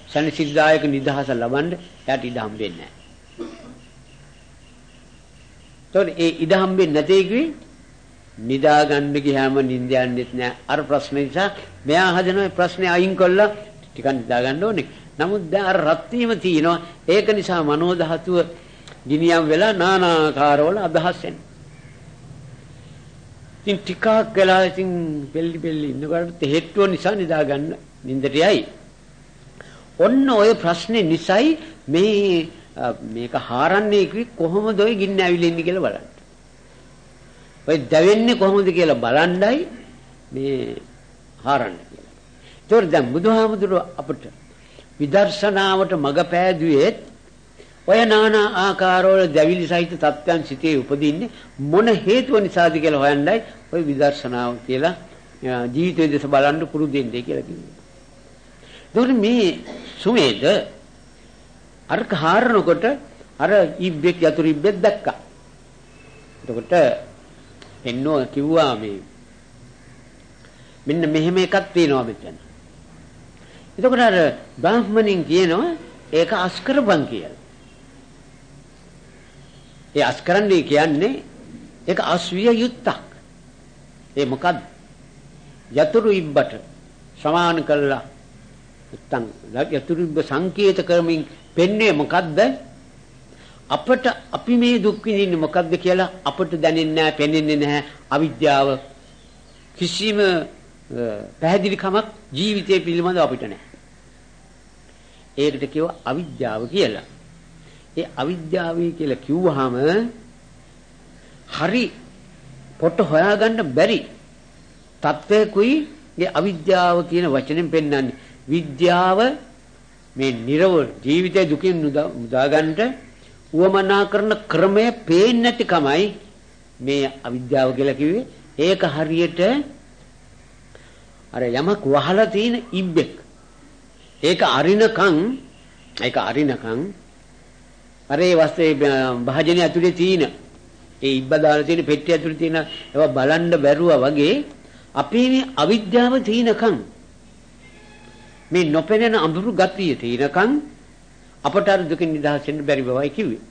S2: සනිසිද්ධායක නිදහස ලබන්න එයාට ඉඩ හම්බෙන්නේ නැහැ. ඒ ඉඩ හම්බෙන්නේ නැtei කිවි නිදා ගන්න ගියාම නිින්ද යන්නෙත් නෑ අර ප්‍රශ්න නිසා මෙයා හදන ප්‍රශ්නේ අයින් කළා ටිකක් නිදා ගන්න ඕනේ. නමුත් දැන් අර රත් වීම තියෙනවා. ඒක නිසා මනෝ ධාතුව ගිනියම් වෙලා නානාකාරවල අදහස් එන්නේ. ඉතින් ටිකක් වෙලා ඉතින් බෙල්ලි බෙල්ලි ඉන්නකොට හේතුව නිසා නිදා ගන්න නින්දට යයි. ඔන්න ඔය ප්‍රශ්නේ නිසයි මේ මේක හාරන්නේ කිවි කොහොමද ඔය ගින්න ඇවිලෙන්නේ කියලා බලන්න. ඔය දැවෙන්නේ කොහොමද කියලා බලන්නයි මේ හාරන්නේ කියලා. ඒතකොට දැන් බුදුහාමුදුරුව අපට විදර්ශනාවට මඟ පෑදුවේ ඔය 나නා ආකාරවල දැවිලි සහිත තත්ත්වයන් සිටේ උපදින්නේ මොන හේතුව නිසාද කියලා හොයන්නයි ඔය විදර්ශනාව කියලා ජීවිතය දෙස බලන්න පුරුදු වෙන්නේ කියලා කිව්වේ. ඒතකොට මේ සුමේද අර කාරණකොට අර ඉබ්බෙක් යතුරු ඉබ්බෙක් දැක්කා. එතකොට එන්නෝ කිව්වා මේ මෙන්න මෙහෙම එකක් තියෙනවා මෙතන. එතකොට අර බ්‍රාහ්මණින් කියනවා ඒක අස්කරපන් කියලා. ඒ අස්කරන්නේ කියන්නේ ඒක අස්විය යුත්තක්. ඒ මොකද්ද? යතුරු ඉබ්බට සමාන කළා. නැත්තම් යතුරු ඉබ්බ සංකේත කරමින් පෙන්න්නේ මොකද්ද? අපට අපි මේ දුක් විඳින්නේ මොකද්ද කියලා අපට දැනෙන්නේ නැහැ, පෙනෙන්නේ නැහැ. අවිද්‍යාව කිසිම පැහැදිලිකමක් ජීවිතය පිළිබඳව අපිට නැහැ. ඒකට කියව අවිද්‍යාව කියලා. ඒ අවිද්‍යාවයි කියලා කිව්වහම හරි පොට හොයාගන්න බැරි තත්වයකුයි මේ අවිද්‍යාව කියන වචනෙන් පෙන්වන්නේ. විද්‍යාව මේ නිර්වෘ ජීවිතයේ දුකින් මුදා ගන්නට උවමනා කරන ක්‍රමය පේන්නේ නැතිකමයි මේ අවිද්‍යාව කියලා කිව්වේ. ඒක හරියට අර යමක් වහලා තියෙන ඉබ්බෙක්. ඒක අරිනකන් ඒක අරිනකන් අර ඒ වස්තේ භාජනය ඇතුලේ තියෙන ඒ ඉබ්බ දාලා තියෙන පෙට්ටිය ඇතුලේ තියෙන ඒවා බලන්න බැරුවා වගේ අපේ මේ අවිද්‍යාව තියෙනකන් මේ නොපෙනෙන අඳුරු ගතිය තියෙනකන් අපට අර දුකින් නිදහස් වෙන්න බැරි බවයි කිව්වේ.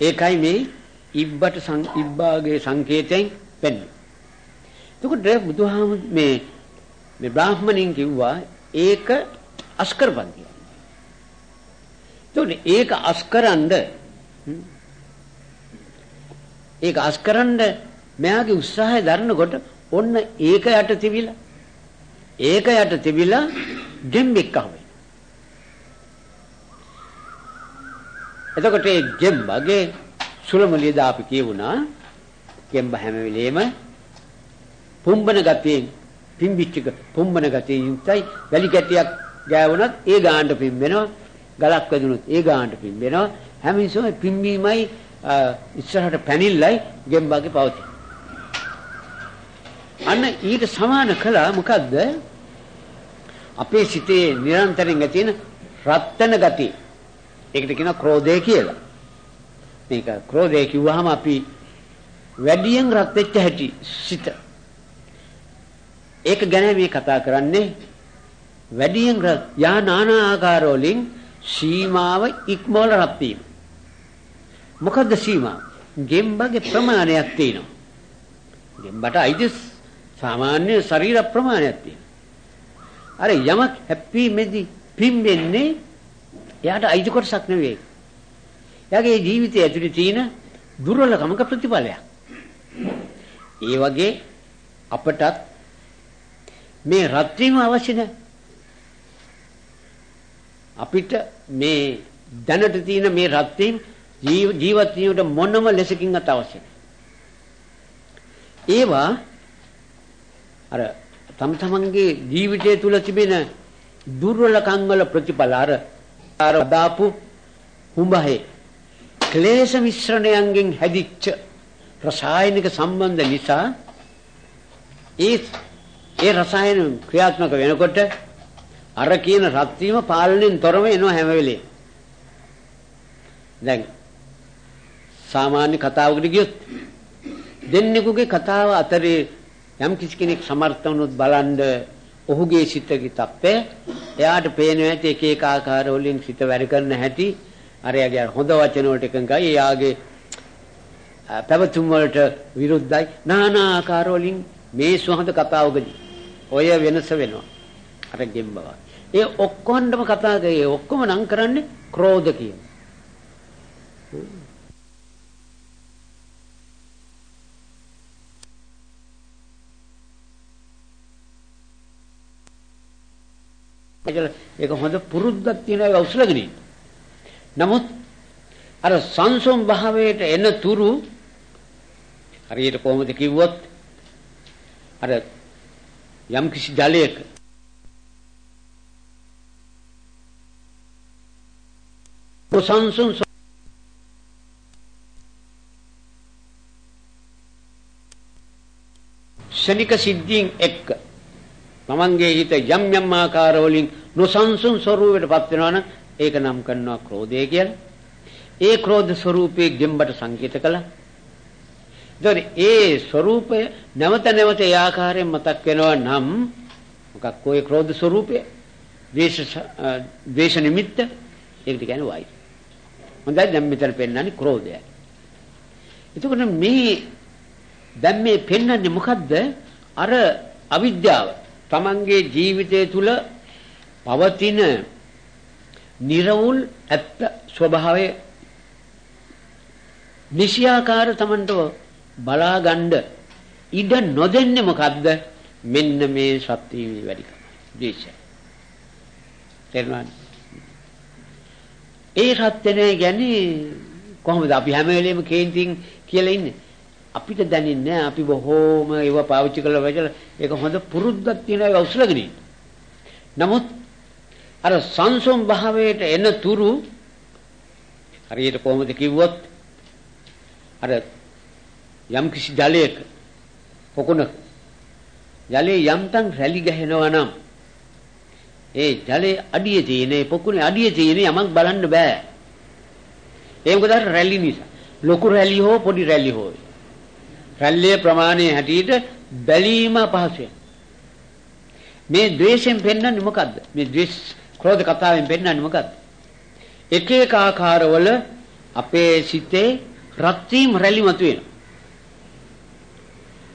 S2: ඒකයි මේ ඉබ්බට ඉබ්බාගේ සංකේතයෙන් වෙන්නේ. එතකොට බුදුහාම මේ මේ බ්‍රාහ්මණින් කිව්වා ඒක අස්කරපන් කියලා. එතකොට ඒක අස්කරනද? ඒක අස්කරනද? මෙයාගේ උත්සාහය දරනකොට ඔන්න ඒක යට තිබිලා ඒක යට තිබිලා ගෙම්බෙක් අහුවේ. එතකොට ඒ ගෙම්බගේ සුලමලිය දාපි කියුණා. ගෙම්බ හැම වෙලේම පුම්බන ගතියෙන් පිම්බිච්චක පුම්බන ගතියෙන් යුක්තයි. වැලි කැටියක් ගෑවුණත් ඒ ගානට පිම්බෙනවා. ගලක් වැදුනොත් ඒ ගානට පිම්බෙනවා. හැම විසම පිම්බීමයි ඉස්සරහට පැනිල්ලයි ගෙම්බගේ පවතින. අන්න ඊට සමාන කළා මොකද්ද? අපේ සිතේ නිරන්තරයෙන් තියෙන රත්තන ගතිය ඒකට කියනවා ක්‍රෝධය කියලා. මේක ක්‍රෝධය කිව්වහම අපි වැඩියෙන් රත් වෙච්ච හැටි සිත. ඒක ගැන මේ කතා කරන්නේ වැඩියෙන් යා නානා ආකාර වලින් සීමාව ඉක්මවල රත් වීම. මොකද්ද සීමාව? ගෙම්බගේ ප්‍රමාණයක් තියෙනවා. ගෙම්බට අයිති සාමාන්‍ය ශරීර ප්‍රමාණයක් තියෙනවා. අර යමක් හැප්පීමේදී පිම්බෙන්නේ එයාට අයිති කොටසක් නෙවෙයි. එයාගේ ජීවිතය ඇතුලේ තියෙන දුර්වලකමක ප්‍රතිඵලයක්. ඒ වගේ අපටත් මේ රත් වීම අවශ්‍ය නැහැ. අපිට මේ දැනට තියෙන මේ රත් වීම ජීවත් වීමට මොනම ලෙසකින්වත් අවශ්‍ය ඒවා අර තම තමන්ගේ ජීවිතය තුල තිබෙන දුර්වලකම් වල ප්‍රතිඵල අර අර දාපු හුඹහේ ක්ලේශ මිශ්‍රණයන්ගෙන් හැදිච්ච රසායනික සම්බන්ධ නිසා ඒ ඒ රසායන ක්‍රියාත්මක වෙනකොට අර කියන රත් වීම පාලනයෙන් තොරව එනවා හැම වෙලේම. දැන් සාමාන්‍ය කතාවකට ගියොත් දෙන්නෙකුගේ කතාව අතරේ යම් කිසි කෙනෙක් සමර්ථ වුණොත් බලන්න ඔහුගේ සිතේ තත්ත්වය එයාට පේනවා ඇති එක එක ආකාර වලින් සිත වැඩ කරන හැටි අර යාගේ හොඳ වචන වලට එකඟයි. එයාගේ පැවතුම් වලට විරුද්ධයි. নানা ආකාර වලින් මේ සුහඳ කතාවකදී ඔය වෙනස වෙනවා. අර ගෙම්බවා. ඒ ඔක්කොණ්ඩම කතා කරේ ඔක්කොම නම් කරන්නේ ක්‍රෝධ කියන ඒක හොඳ පුරුද්දක් තියෙන ඒක උස්ලගෙන ඉන්න. නමුත් අර සංසම් භාවයට එන තුරු හරියට කොහොමද කිව්වොත් අර යම් කිසි ජලයක උසන්සුන් ශනික සිද්ධීන් එක්ක තමන්ගේ හිත යම් යම් ආකාරවලින් නොසන්සුන් ස්වરૂපයටපත් වෙනවනම් ඒක නම් කරනවා ක්‍රෝධය කියලා. ඒ ක්‍රෝධ ස්වરૂපයේ ගෙම්බට සංකේත කළා. ඒතර ඒ ස්වરૂපය නැවත නැවත ඒ ආකාරයෙන් මතක් වෙනවා නම් මොකක් කොයි ක්‍රෝධ ස්වરૂපය? ද්වේෂ ද්වේෂ නිමිත්ත ඒකට කියන්නේ වායි. හොඳයි දැන් මෙතන පෙන්නන්නේ ක්‍රෝධයයි. එතකොට මේ දැන් මේ පෙන්වන්නේ මොකද්ද? අර අවිද්‍යාව. Tamanගේ ජීවිතය තුල පවතින නිර්වුල් ඇත්ත ස්වභාවය නිසියාකාර Tamanට බලා ගන්න ඉඩ නොදෙන්නේ මොකද්ද? මෙන්න මේ සත්‍ය වැඩිකම. දේශය. තේරුණාද? ඒ සත්‍ය නෑ කියන්නේ කොහොමද අපි හැම වෙලෙම කේන්තින් කියලා ඉන්නේ? අපිට දැනෙන්නේ අපි බොහෝම ඒව පාවිච්චි කරලා වෙජලා ඒක හොඳ පුරුද්දක් තියෙන ඒක උස්ලගෙන නමුත් අර සංසම් භාවයට එන තුරු හරියට කොහොමද කිව්වොත් අර යම් කිසි ජලයක පොකුණක ජලයේ යම්තම් රැලි ගහනවා නම් ඒ ජලයේ අඩිය තියෙන ඒ පොකුණේ අඩිය තියෙන යමක් බලන්න බෑ ඒ මොකද රැලි නිසා ලොකු රැලි හෝ පොඩි රැලි හෝ රැල්ලේ ප්‍රමාණය හැටියට බැලීම පහසුයි. මේ ද්වේෂයෙන් පෙන්වන්නේ මොකද්ද? මේ ද්වේෂ ක්‍රෝධ කතාවෙන් පෙන්වන්නේ මොකද්ද? එක එක ආකාරවල අපේ සිතේ රත් වීම රැලි මතුවෙනවා.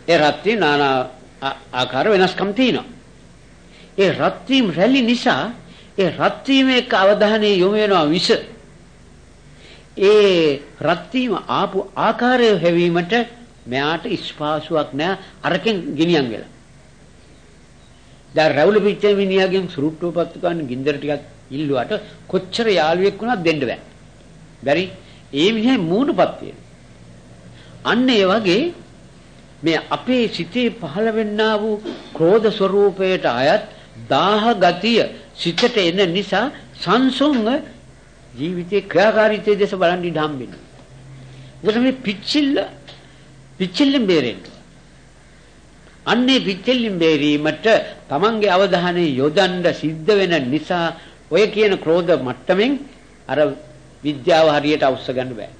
S2: ඒ රත් වීම নানা ආකාර වෙනස්කම් තියෙනවා. ඒ රත් වීම රැලි නිසා ඒ රත් වීම එක්ක අවධානය යොමු වෙනවා විස. ඒ රත් වීම ආපු ආකාරය හැවීමට මෙයාට ස්පාසුවක් නෑ අරකින් ගිනියම් වෙලා. දැන් රැවුල පිච්ච මිනිහාගෙන් සුරුට්ටුවපත්තු ගන්න ගින්දර ටිකක් ඉල්ලුවට කොච්චර යාළුවෙක් වුණත් දෙන්න බෑ. බැරි ඒ මිනිහේ මූණපත් තියෙන. අන්න ඒ වගේ මේ අපේ සිතේ පහළ වෙන්නා වූ ක්‍රෝධ ස්වરૂපයට අයත් දාහ ගතිය සිතට එන නිසා සංසුන්ව ජීවිතේ ක්‍රියාකාරීත්වයේ දේශ බලන් ඉඳ හම්බෙන්නේ. මොකද මේ පිච්චිල්ල පිච්චෙල්ලෙන් බේරෙන්න. අන්නේ පිච්චෙල්ලෙන් බේරීමට තමන්ගේ අවධානය යොදන්න සිද්ධ වෙන නිසා ඔය කියන ක්‍රෝධ මට්ටමින් අර විද්‍යාව හරියට අවශ්‍ය ගන්න බෑ.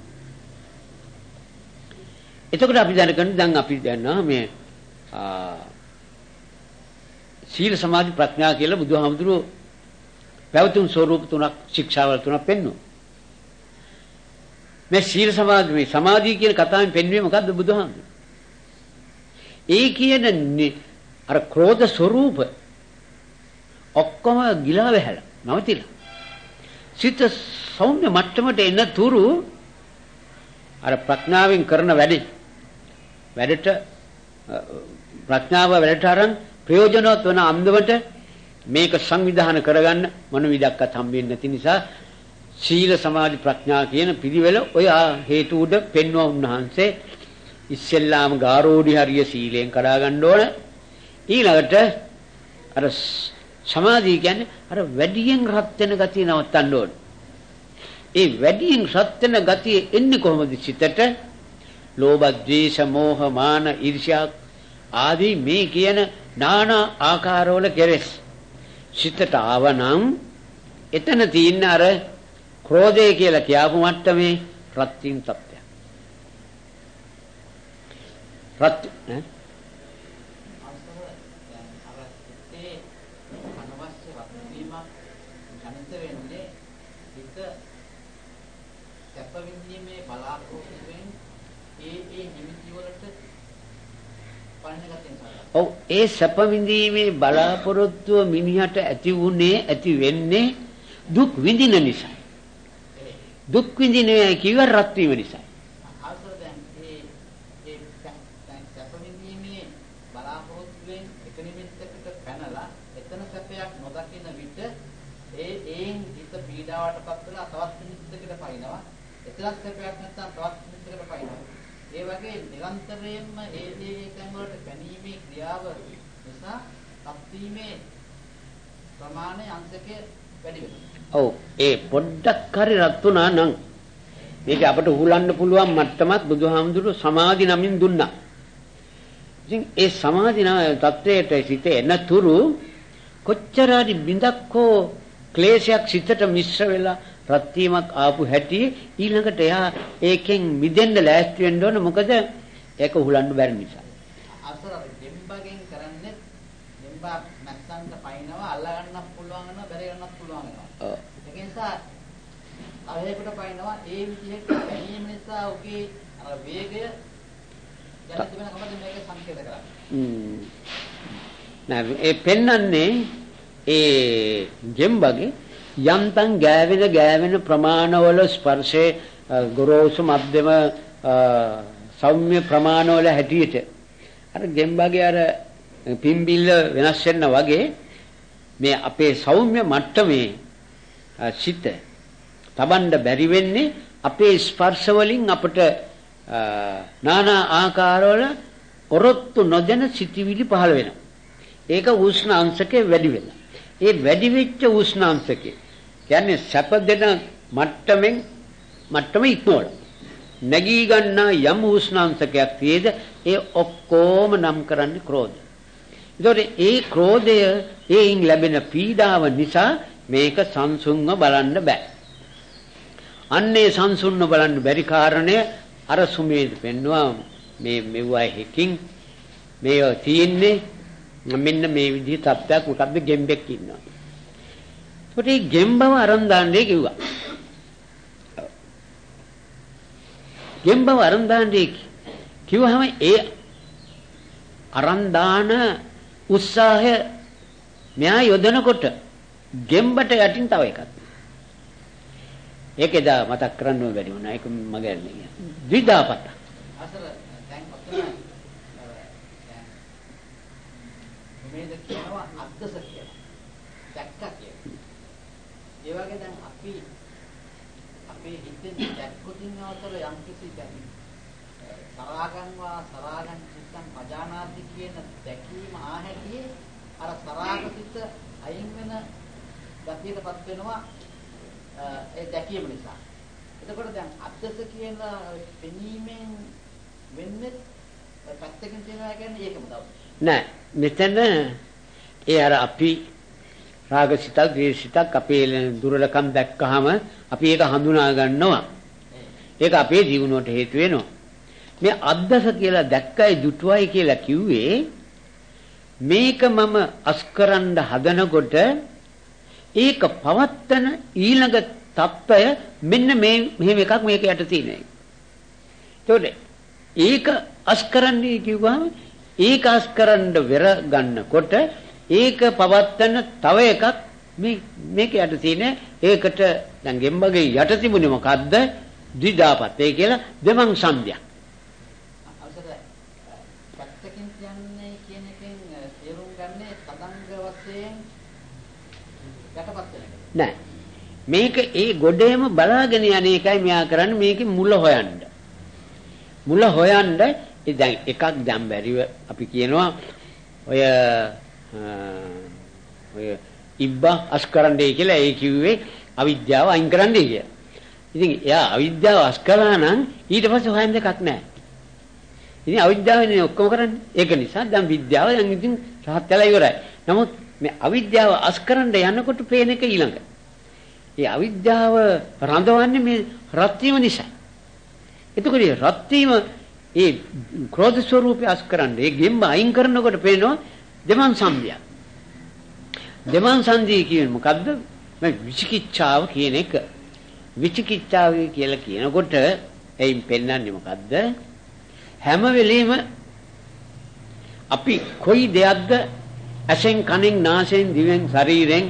S2: එතකොට අපි දැනගන්න දැන් අපි දන්නවා මේ සීල සමාධි ප්‍රඥා කියලා බුදුහාමුදුරුවෝ පැවතුම් ස්වરૂප තුනක් ශික්ෂාවල තුනක් පෙන්වනවා. මේ සීල සමාධි මේ සමාධිය කියන කතාවෙන් පෙන්වන්නේ මොකද්ද බුදුහාමුදුරුවෝ? ඒ කියන අර ක්‍රෝධ ස්වરૂප ඔක්කොම ගිලා වැහැලා නවතිලා. සිත සෞම්‍ය මට්ටමට එන තුරු අර ප්‍රඥාවෙන් කරන වැඩේ වැඩට ප්‍රඥාව වැඩට අරන් ප්‍රයෝජනවත් වන අන්දමට මේක සංවිධානය කරගන්න මොන විදක්වත් හම්බෙන්නේ නැති නිසා සීල සමාධි ප්‍රඥා කියන පිළිවෙල ඔය හේතු උඩ පෙන්වුවා උන්වහන්සේ. ඉස්සෙල්ලාම ගාරෝඩි හරිය සීලෙන් කඩා ගන්න ඕන. ඊළඟට අර සමාධිය කියන්නේ අර වැඩියෙන් රත් වෙන ගතිය නවත්තන්න ඕන. ඒ වැඩියෙන් රත් වෙන ගතිය එන්නේ කොහොමද සිතට? ලෝභ ද්වේෂ මෝහ මාන ඊර්ෂ්‍යා ආදී මේ කියන নানা ආකාරවල කෙරෙස් සිතට ආවනම් එතන තියෙන අර ක්‍රෝධය කියලා කියපු මට්ටමේ රත් වීම තත්ත්වයක්. රත් ඈ
S3: අවසර දැන් අර සිතේ අනවශ්‍ය වත්වීමක් ජනිත වෙන්නේ හිත සැප විඳීමේ බලාපොරොත්තුෙන් ඒ ඒ නිමිති වලට පන්නගත්තෙන් සාරා.
S2: ඔව් ඒ සැප විඳීමේ බලාපොරොත්තුව මිනිහට ඇති වුණේ ඇති වෙන්නේ දුක් විඳින නිසා. දුක් විඳිනේ කිව්ව රත් වීම නිසා.
S3: අවසර දැන් ඒ ඒ සැ- දැන් සැප විඳීමේ බලාපොරොත්තුෙන් එක නිමිත්තකට පැනලා එතන සැපයක් නොදකින විට ඒ ඒන් හිත පීඩාවටපත් වෙලා තවත් නිමිත්තකට පයින්නවා. එතනත් සැපයක් නැත්නම් තවත් නිමිත්තකට පයින්නවා. ඒ වගේ නිරන්තරයෙන්ම ඒ ඒ ඒ තැන් වලට පැනීමේ ක්‍රියාව නිසා තත්වීමේ ප්‍රමාණය අංශකය වැඩි වෙනවා.
S2: ඔව් ඒ පොඩ්ඩක් හරි රත් වුණා නම් මේක අපට උහුලන්න පුළුවන් මට්ටමක් බුදුහාමුදුරුවෝ සමාධි නමින් දුන්නා. ඉතින් ඒ සමාධි නාම තත්වයට සිට එනතුරු කොච්චර හරි බිඳක් හෝ ක්ලේශයක් සිතට මිශ්‍ර වෙලා රත් වීමක් ආපු හැටි ඊළඟට එයා ඒකෙන් මිදෙන්න ලෑස්ති වෙන්න ඕන මොකද ඒක උහුලන්න බැරි නිසා.
S3: අසර දෙම්බගෙන් කරන්නේ දෙම්බා නැස්සන්ට පයින්නවා අල්ලා ගන්නත් පුළුවන් වෙනවා බැරි ගන්නත් පුළුවන් වෙනවා.
S2: ඔව්.
S3: ඒක නිසා අවයකට පයින්නවා ඒ විදිහට ගැනීම නිසා ඔහුගේ අර වේගය ජනිත වෙන කමද මේක සංකේත කරන්නේ.
S2: ම්ම්. නෑ ඒ පෙන්නන්නේ ඒ ගෙම්බගේ යන්තම් ගෑවෙන ගෑවෙන ප්‍රමාණවල ස්පර්ශයේ අ, ගොරෝසු මධ්‍යම අ, සෞම්‍ය ප්‍රමාණවල හැටියට අර ගෙම්බගේ අර පිම්බිල්ල වෙනස් වෙන්න වගේ මේ අපේ සෞම්‍ය මට්ටමේ අ, සිත තබන්න බැරි වෙන්නේ අපේ ස්පර්ශ වලින් අපට අ, নানা ආකාරවල ඔරොත්තු නොදෙන සිටිවිලි පහළ වෙනවා. ඒක උෂ්ණ අංශකේ වැඩි වෙලා. ඒ වැඩි වෙච්ච උෂ්ණ අංශකේ කියන්නේ සැප දෙන මට්ටමින් මට්ටම ඉක්මවල. නැගී ගන්නා යම් උෂ්ණ අංශකයක් තියේද ඒ ඔක්කොම නම් කරන්නේ ක්‍රෝධ. ඒතකොට ඒ ක්‍රෝධය ඒයින් ලැබෙන පීඩාව නිසා මේක සංසුන්ව බලන්න බෑ. අන්නේ සංසුන්ව බලන්න බැරි කාරණය අර සුමේද පෙන්නවා මේ මෙවුවා එකකින් මේ තියෙන්නේ මෙන්න මේ විදිහ තත්ත්වයක් මොකද්ද ගෙම්බෙක් ඉන්නවා. ඒකට මේ ගෙම්බව අරන් දාන්නේ කිව්වා. ගෙම්බව අරන් දාන්නේ කිව්වහම ඒ අරන් දාන උත්සාහය මෙයා යොදනකොට ගෙම්බට යටින් තව එකක්. ඒක එදා මතක් කරන්න බැරි වුණා. ඒක මගේ නෙවෙයි. ද්විදාපත.
S3: අසර දැන් ඔතන අර දැන් මේද කියනවා අද්දස කියලා. දැක්කා කියලා. ඒ වගේ දැන් අපි අපේ හිතෙන් දැක්කොතින් අවතර යම් කිසි දැන් සරාගන්වා සරාගන් චිත්තං පජානාති කියන දැකීම ආහැටියේ අර සරාගසිත අයින් වෙන ගතියටපත් වෙනවා අ, ඒ දැකීම නිසා. එතකොට දැන් අද්දස කියන පෙනීමෙන් වෙන්නේ පැත්තකින් තියෙනවා කියන්නේ ඒකම තමයි.
S2: නෑ මෙතන ඒ අර අපි රාග සිතක්, ද්වේෂ සිතක් අපේ දුර්ලකම් දැක්කහම අපි ඒක හඳුනා ගන්නවා. ඒක අපේ ජීවණයට හේතු වෙනවා. මේ අද්දස කියලා දැක්කයි, දුටුවයි කියලා කිව්වේ මේක මම අස්කරන්න හදනකොට ඒක පවත්තන ඊළඟ తত্ত্বය මෙන්න මේ මෙහෙම එකක් මේක යට තියෙනයි. ඒතකොට ඒක අස්කරන්නේ කිව්වම ඒක අස්කරන්න වෙර ගන්නකොට ඒක පවත්තන තව එකක් මේ මේක යට තියෙන ඒකට දැන් ගෙම්බගේ යට තිබුණේ මොකද්ද? ද්විදාපතේ කියලා දෙමං සංධ්‍යා.
S3: අවසර පැත්තකින් කියන්නේ කියන එකෙන් තේරුම් ගන්නේ තදංග වශයෙන් යටපත් වෙන එක.
S2: නෑ. මේක ඒ ගොඩේම බලාගෙන යන එකයි මෙයා කරන්නේ මේකේ මුල හොයන්න. මුල හොයන්න දැන් එකක් දැන් බැරිව අපි කියනවා ඔය ඔය ඉබ්බා අස්කරන්නේ කියලා ඒ කිව්වේ අවිද්‍යාව අයින් කරන්නයි කියලා. ඉතින් එයා අවිද්‍යාව අස් කළා නම් ඊට පස්සේ හොයන්න දෙකක් නැහැ. ඉතින් අවිද්‍යාවෙන් ඔක්කොම කරන්නේ. ඒක නිසා දැන් විද්‍යාව දැන් ඉතින් රහත් වෙලා ඉවරයි. නමුත් මේ අවිද්‍යාව අස්කරන්න යනකොට පේන එක ඊළඟ. ඒ අවිද්‍යාව රඳවන්නේ මේ රත් වීම නිසා. එතකොට රත් වීම ඒ ක්‍රෝධ ස්වરૂපය අස්කරන්න ඒ ගෙම්බ අයින් කරනකොට පේනවා දෙමන් සම්දියක්. දෙමන් සංදී කියන්නේ මොකද්ද? මේ විචිකිච්ඡාව කියන එක. විචිකිච්ඡාව කියලා කියනකොට එයින් පෙන්වන්නේ මොකද්ද? හැම වෙලෙම අපි කොයි දෙයක්ද ඇසෙන් කනෙන් නාසයෙන් දිවෙන් ශරීරයෙන්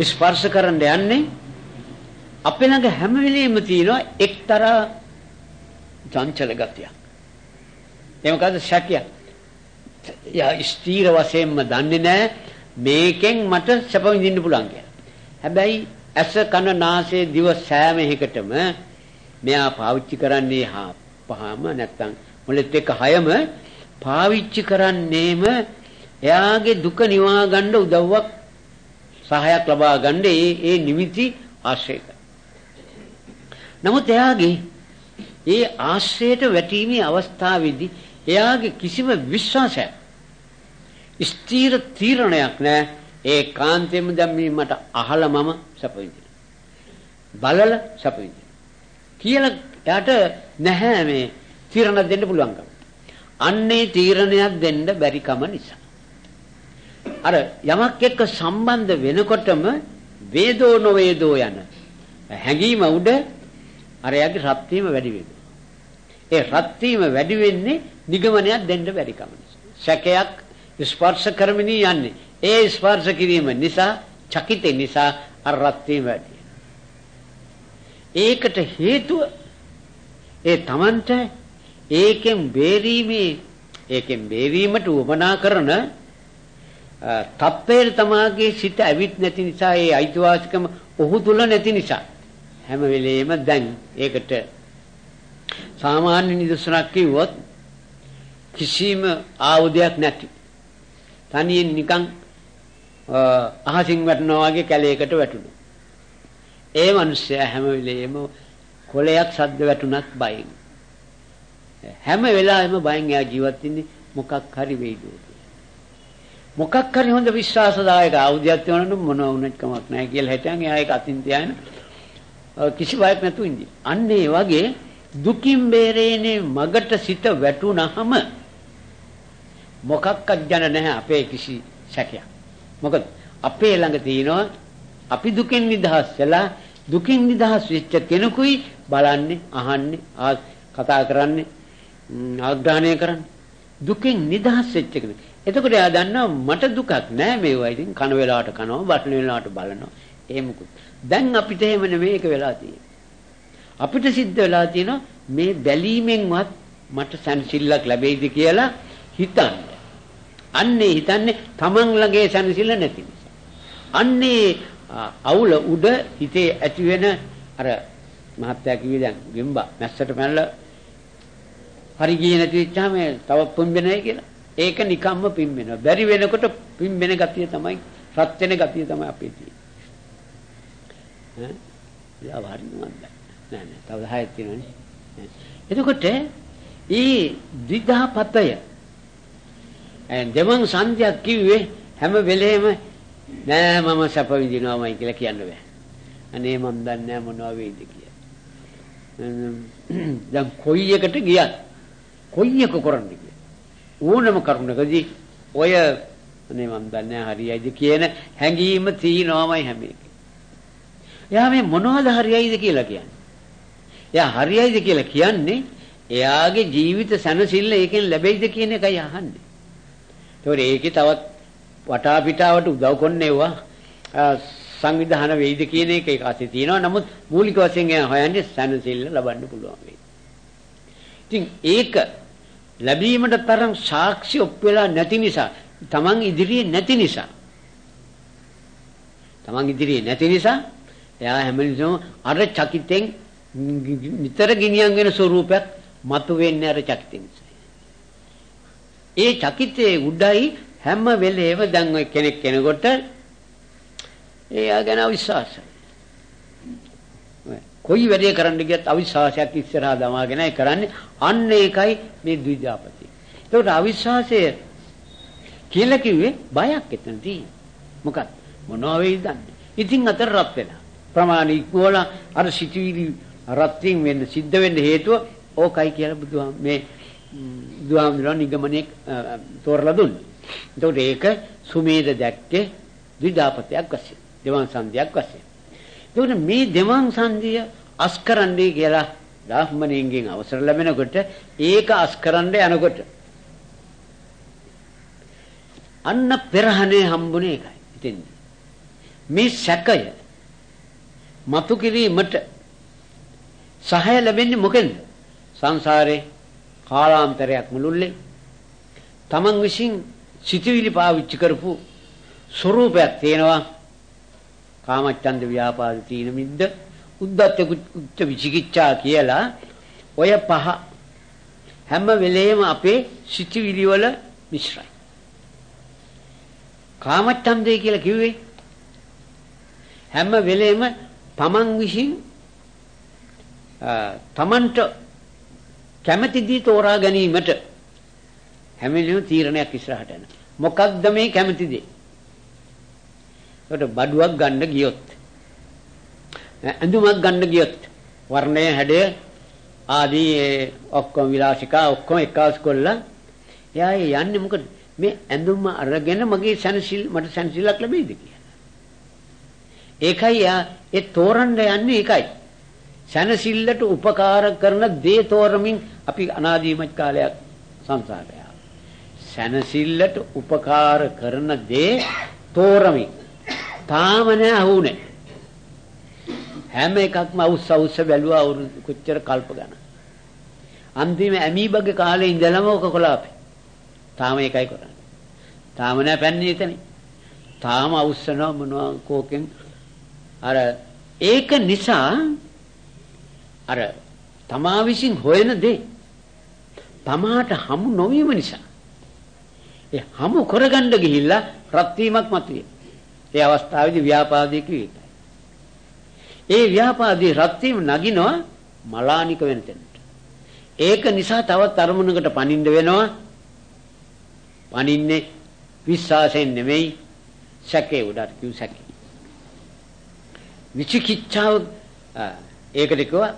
S2: ස්පර්ශ කරන්න යන්නේ අපේ ළඟ හැම වෙලෙම තියෙනවා එක්තරා චංචල ගතියක්. ඒ මොකද ශක්‍ය. යා ස්ථීර වශයෙන්ම දන්නේ නැහැ මේකෙන් මට සැප විඳින්න පුළුවන් කියලා. හැබැයි ඇස කන නාසය දිව සෑම එකටම මෙයා පාවිච්චි කරන්නේ හා පහම නැත්තම් මුලෙත් එක්ක හයම පාවිච්චි කරන්නේම එයාගේ දුක නිවා ගන්න උදව්වක් සහායක් ලබා ගන්න ඒ ඒ නිමිති ආශ්‍රය නමුත් එයාගේ ඒ ආශ්‍රයයට වැටීමේ අවස්ථාවේදී එයාගේ කිසිම විශ්වාසයක් ස්ථීර තීරණයක් නැහැ ඒ කාන්තෙම දැන් මේ මට අහලා මම සැප විඳිනවා බලල සැප විඳිනවා කියලා එයාට නැහැ මේ තීරණ දෙන්න පුළුවන්කම. අන්නේ තීරණයක් දෙන්න බැරි කම නිසා. අර යමක් එක්ක සම්බන්ධ වෙනකොටම වේදෝ නොවේදෝ යන හැඟීම උඩ අර යගේ රත් වීම වැඩි වෙනවා. ඒ රත් වීම වැඩි වෙන්නේ නිගමනයක් දෙන්න බැරි කම නිසා. සැකයක් ස්පර්ශ කරමිනි යන්නේ. ඒ ස්පර්ශ කිරීම නිසා චකිතේ නිසා අර රත් වීම වැඩි. ඒකට හේතුව ඒ Tamanට ඒකෙන් බේරීමේ ඒකෙන් බේරීමට උවමනා කරන තප්පේර තමාගේ සිත ඇවිත් නැති නිසා ඒ අයිතිවාසිකම ඔහු තුල නැති නිසා. හැම වෙලෙම දැන් ඒකට සාමාන්‍ය නිදර්ශනක් කිව්වොත් කිසිම ආයුධයක් නැති. තනියෙන් නිකන් අහසින් වැටෙනවා වගේ කැලයකට වැටුණා. ඒ මිනිස්සයා හැම වෙලෙම කොලයක් සද්ද වැටුණත් බයින්. හැම වෙලාවෙම බයෙන් එයා ජීවත් වෙන්නේ මොකක් හරි වෙයිද මොකක් හරි හොඳ විශ්වාසදායක ආයුධයක් තියෙනවනම් මොනව වුණත් කමක් නැහැ කියලා හිතන් එයා ඒක අතින් තියාගෙන කිසි බයක් නැතුව ඉඳි. අන්න ඒ වගේ දුකින් බේරේනේ මගට සිත වැටුනහම මොකක්වත් ජන නැහැ අපේ කිසි සැකයක්. මොකද අපේ ළඟ තියෙනවා අපි දුකෙන් නිදහස් වෙලා දුකින් නිදහස් වෙච්ච කෙනෙකුයි බලන්නේ අහන්නේ කතා කරන්නේ ආග්‍රහණය කරන්නේ දුකෙන් නිදහස් වෙච්ච කෙනෙක්. එතකොට එයා දන්නවා මට දුකක් නෑ මේවා ඉතින් කන වෙලාවට කනවා බටන වෙලාවට බලනවා. එහෙම මොකුත්. දැන් අපිට එහෙම නෙමෙයි ඒක වෙලා තියෙන්නේ. අපිට සිද්ධ වෙලා තියෙනවා මේ බැලීමෙන්වත් මට සැනසෙල්ලක් ලැබෙයිද කියලා හිතන්න. අන්නේ හිතන්නේ Taman ළඟේ සැනසෙල්ල නැති නිසා. අන්නේ අවුල උඩ හිතේ ඇති වෙන අර මහත්යා කිව්වේ දැන් ගෙම්බා මැස්සට පැනලා හරි ගියේ නැති වෙච්චාම තව පුම්බෙනයි කියලා. ඒක නිකම්ම පිම්බෙනවා. බැරි වෙනකොට පිම්බෙන ගතිය තමයි රත් වෙන ගතිය තමයි අපේ තියෙන්නේ. ඈ? යා වරින් මන්ද. නෑ නෑ තව 10ක් තියෙනවනේ. එතකොට ඊ ද්විධාපතය එන් දෙමන් සංධ්‍යක් කිව්වේ හැම වෙලේම නෑ මම සැප විඳිනවාමයි කියලා කියන්න බෑ. අනේ මම දන්නේ මොනවා වෙයිද කියලා. දැන් කොයි එකට ගියත් කොයි එක කරන්නේ ඕනම කරුණකදී ඔය අනේ මම දන්නේ හරියයිද කියන හැඟීම තීනවමයි හැම එකේ. එයා මේ මොනවද හරියයිද කියලා කියන්නේ. එයා හරියයිද කියලා කියන්නේ එයාගේ ජීවිත සැනසෙල්ල ඒකෙන් ලැබෙයිද කියන එකයි අහන්නේ. ඒතකොට ඒකේ තවත් වටා පිටාවට උදව් කරන්නේවා සංවිධාන වෙයිද කියන එක ඒක ඇති තියෙනවා. නමුත් මූලික වශයෙන් එයා හොයන්නේ සැනසෙල්ල ලබන්න පුළුවන් වෙයි. ඉතින් ඒක ලැබීමට තරම් සාක්ෂි ඔප්පෙලා නැති නිසා තමන් ඉදිරියේ නැති නිසා තමන් ඉදිරියේ නැති නිසා එයා හැම විටම අර චකිතෙන් නිතර ගිනියම් වෙන ස්වරූපයක් මතු වෙන්නේ අර චකිතෙන් ඒ චකිතේ උඩයි හැම වෙලේම දැන් ඔය කෙනෙක් කෙනෙකුට එයා ගැන අවිශ්වාසයි කොයි වැඩේ කරන්න ගියත් අවිශ්වාසයක් ඉස්සරහා දමාගෙනයි කරන්නේ. අන්න ඒකයි මේ ද්විජාපති. ඒකට අවිශ්වාසය කියලා කිව්වේ බයක් එතන තියෙන. මොකක්ද? මොනවා වෙයිද දන්නේ. ඉතින් අතර රත් වෙලා. ප්‍රමාණ ඉක්මවලා අර සිටිවිලි රත් වෙන්න සිද්ධ වෙන්න හේතුව ඕකයි කියලා බුදුහාම මේ බුදුහාමුදුරන් නිගමනයේ තෝරලා දුන්නා. එතකොට ඒක සුමේද දැක්කේ ද්විදාපතයක් වශයෙන්. දෙවන් සංධියක් වශයෙන්. එතකොට මේ දෙවන් සංධිය අස්කරන්නේ කියලා බ්‍රාහ්මණයන්ගෙන් අවසර ලැබෙනකොට ඒක අස්කරන්න යනකොට අන්න පෙරහනේ හම්බුනේ ඒකයි. ඉතින් මේ සැකය මතු කිරීමට සහය ලැබෙන්නේ මොකෙන්ද? සංසාරේ කාලාන්තරයක් මුළුල්ලේ. තමන් විසින් සිතවිලි පාවිච්චි කරපු ස්වરૂපයක් තියෙනවා. කාමච්ඡන්ද ව්‍යාපාද තීන මිද්ද උද්දච්ච කුච්ච විචිකිච්ඡා කියලා ඔය පහ හැම වෙලේම අපේ සිතවිලි වල මිශ්‍රයි. කාමච්ඡන්දය කියලා කිව්වේ හැම වෙලේම තමන් විසින් තමන්ට කැමැති දේ තෝරා ගැනීමට හැම වෙලේම තීරණයක් ඉස්සරහට යන. මොකක්ද මේ කැමැති දේ? ඒකට බඩුවක් ගන්න ගියොත් ඇඳුමක් ගන්න ගියොත් වර්ණය හැඩය ආදී ඔක්කොම විලාසිකා ඔක්කොම එකස් කොල්ලා එයා යන්නේ මොකද මේ ඇඳුම අරගෙන මගේ සැනසෙල් මට සැනසෙල්ලක් ලැබෙයිද කියලා. ඒකයි ඒ තෝරන්න යන්නේ ඒකයි. සැනසෙල්ලට උපකාර කරන දේ තෝරමින් අපි අනාදීමත් කාලයක් සංසාරය. සැනසෙල්ලට උපකාර කරන දේ තෝරමින් තාම නෑ අහුනේ. හැම එකක්ම අවුස් අවුස් බැලුවා අවුරුදු කොච්චර කල්ප ගන්න. අන්තිම ඇමීබගේ කාලේ ඉඳලම ඔක කළා අපි. තාම ඒකයි කරන්නේ. තාම නෑ පැන්නේ එතන. තාම අවුස්සනවා මොනවා කෝකෙන් අර ඒක නිසා අර තමා විසින් හොයන දේ තමාට හමු නොවීම නිසා ඒ හමු කරගන්න ගිහිල්ලා රත් වීමක් මතුවේ. ඒ අවස්ථාවේදී ව්‍යාපාදයේ කිව්වේ. ඒ ව්‍යාපාදයේ රත් වීම නගිනවා මලානික වෙන තැනට. ඒක නිසා තවත් අරමුණකට පනින්න වෙනවා. පනින්නේ විශ්වාසයෙන් නෙමෙයි සැකේ උඩට කිව් සැකේ. විචිකිච්ඡාව ඒකට කිව්වා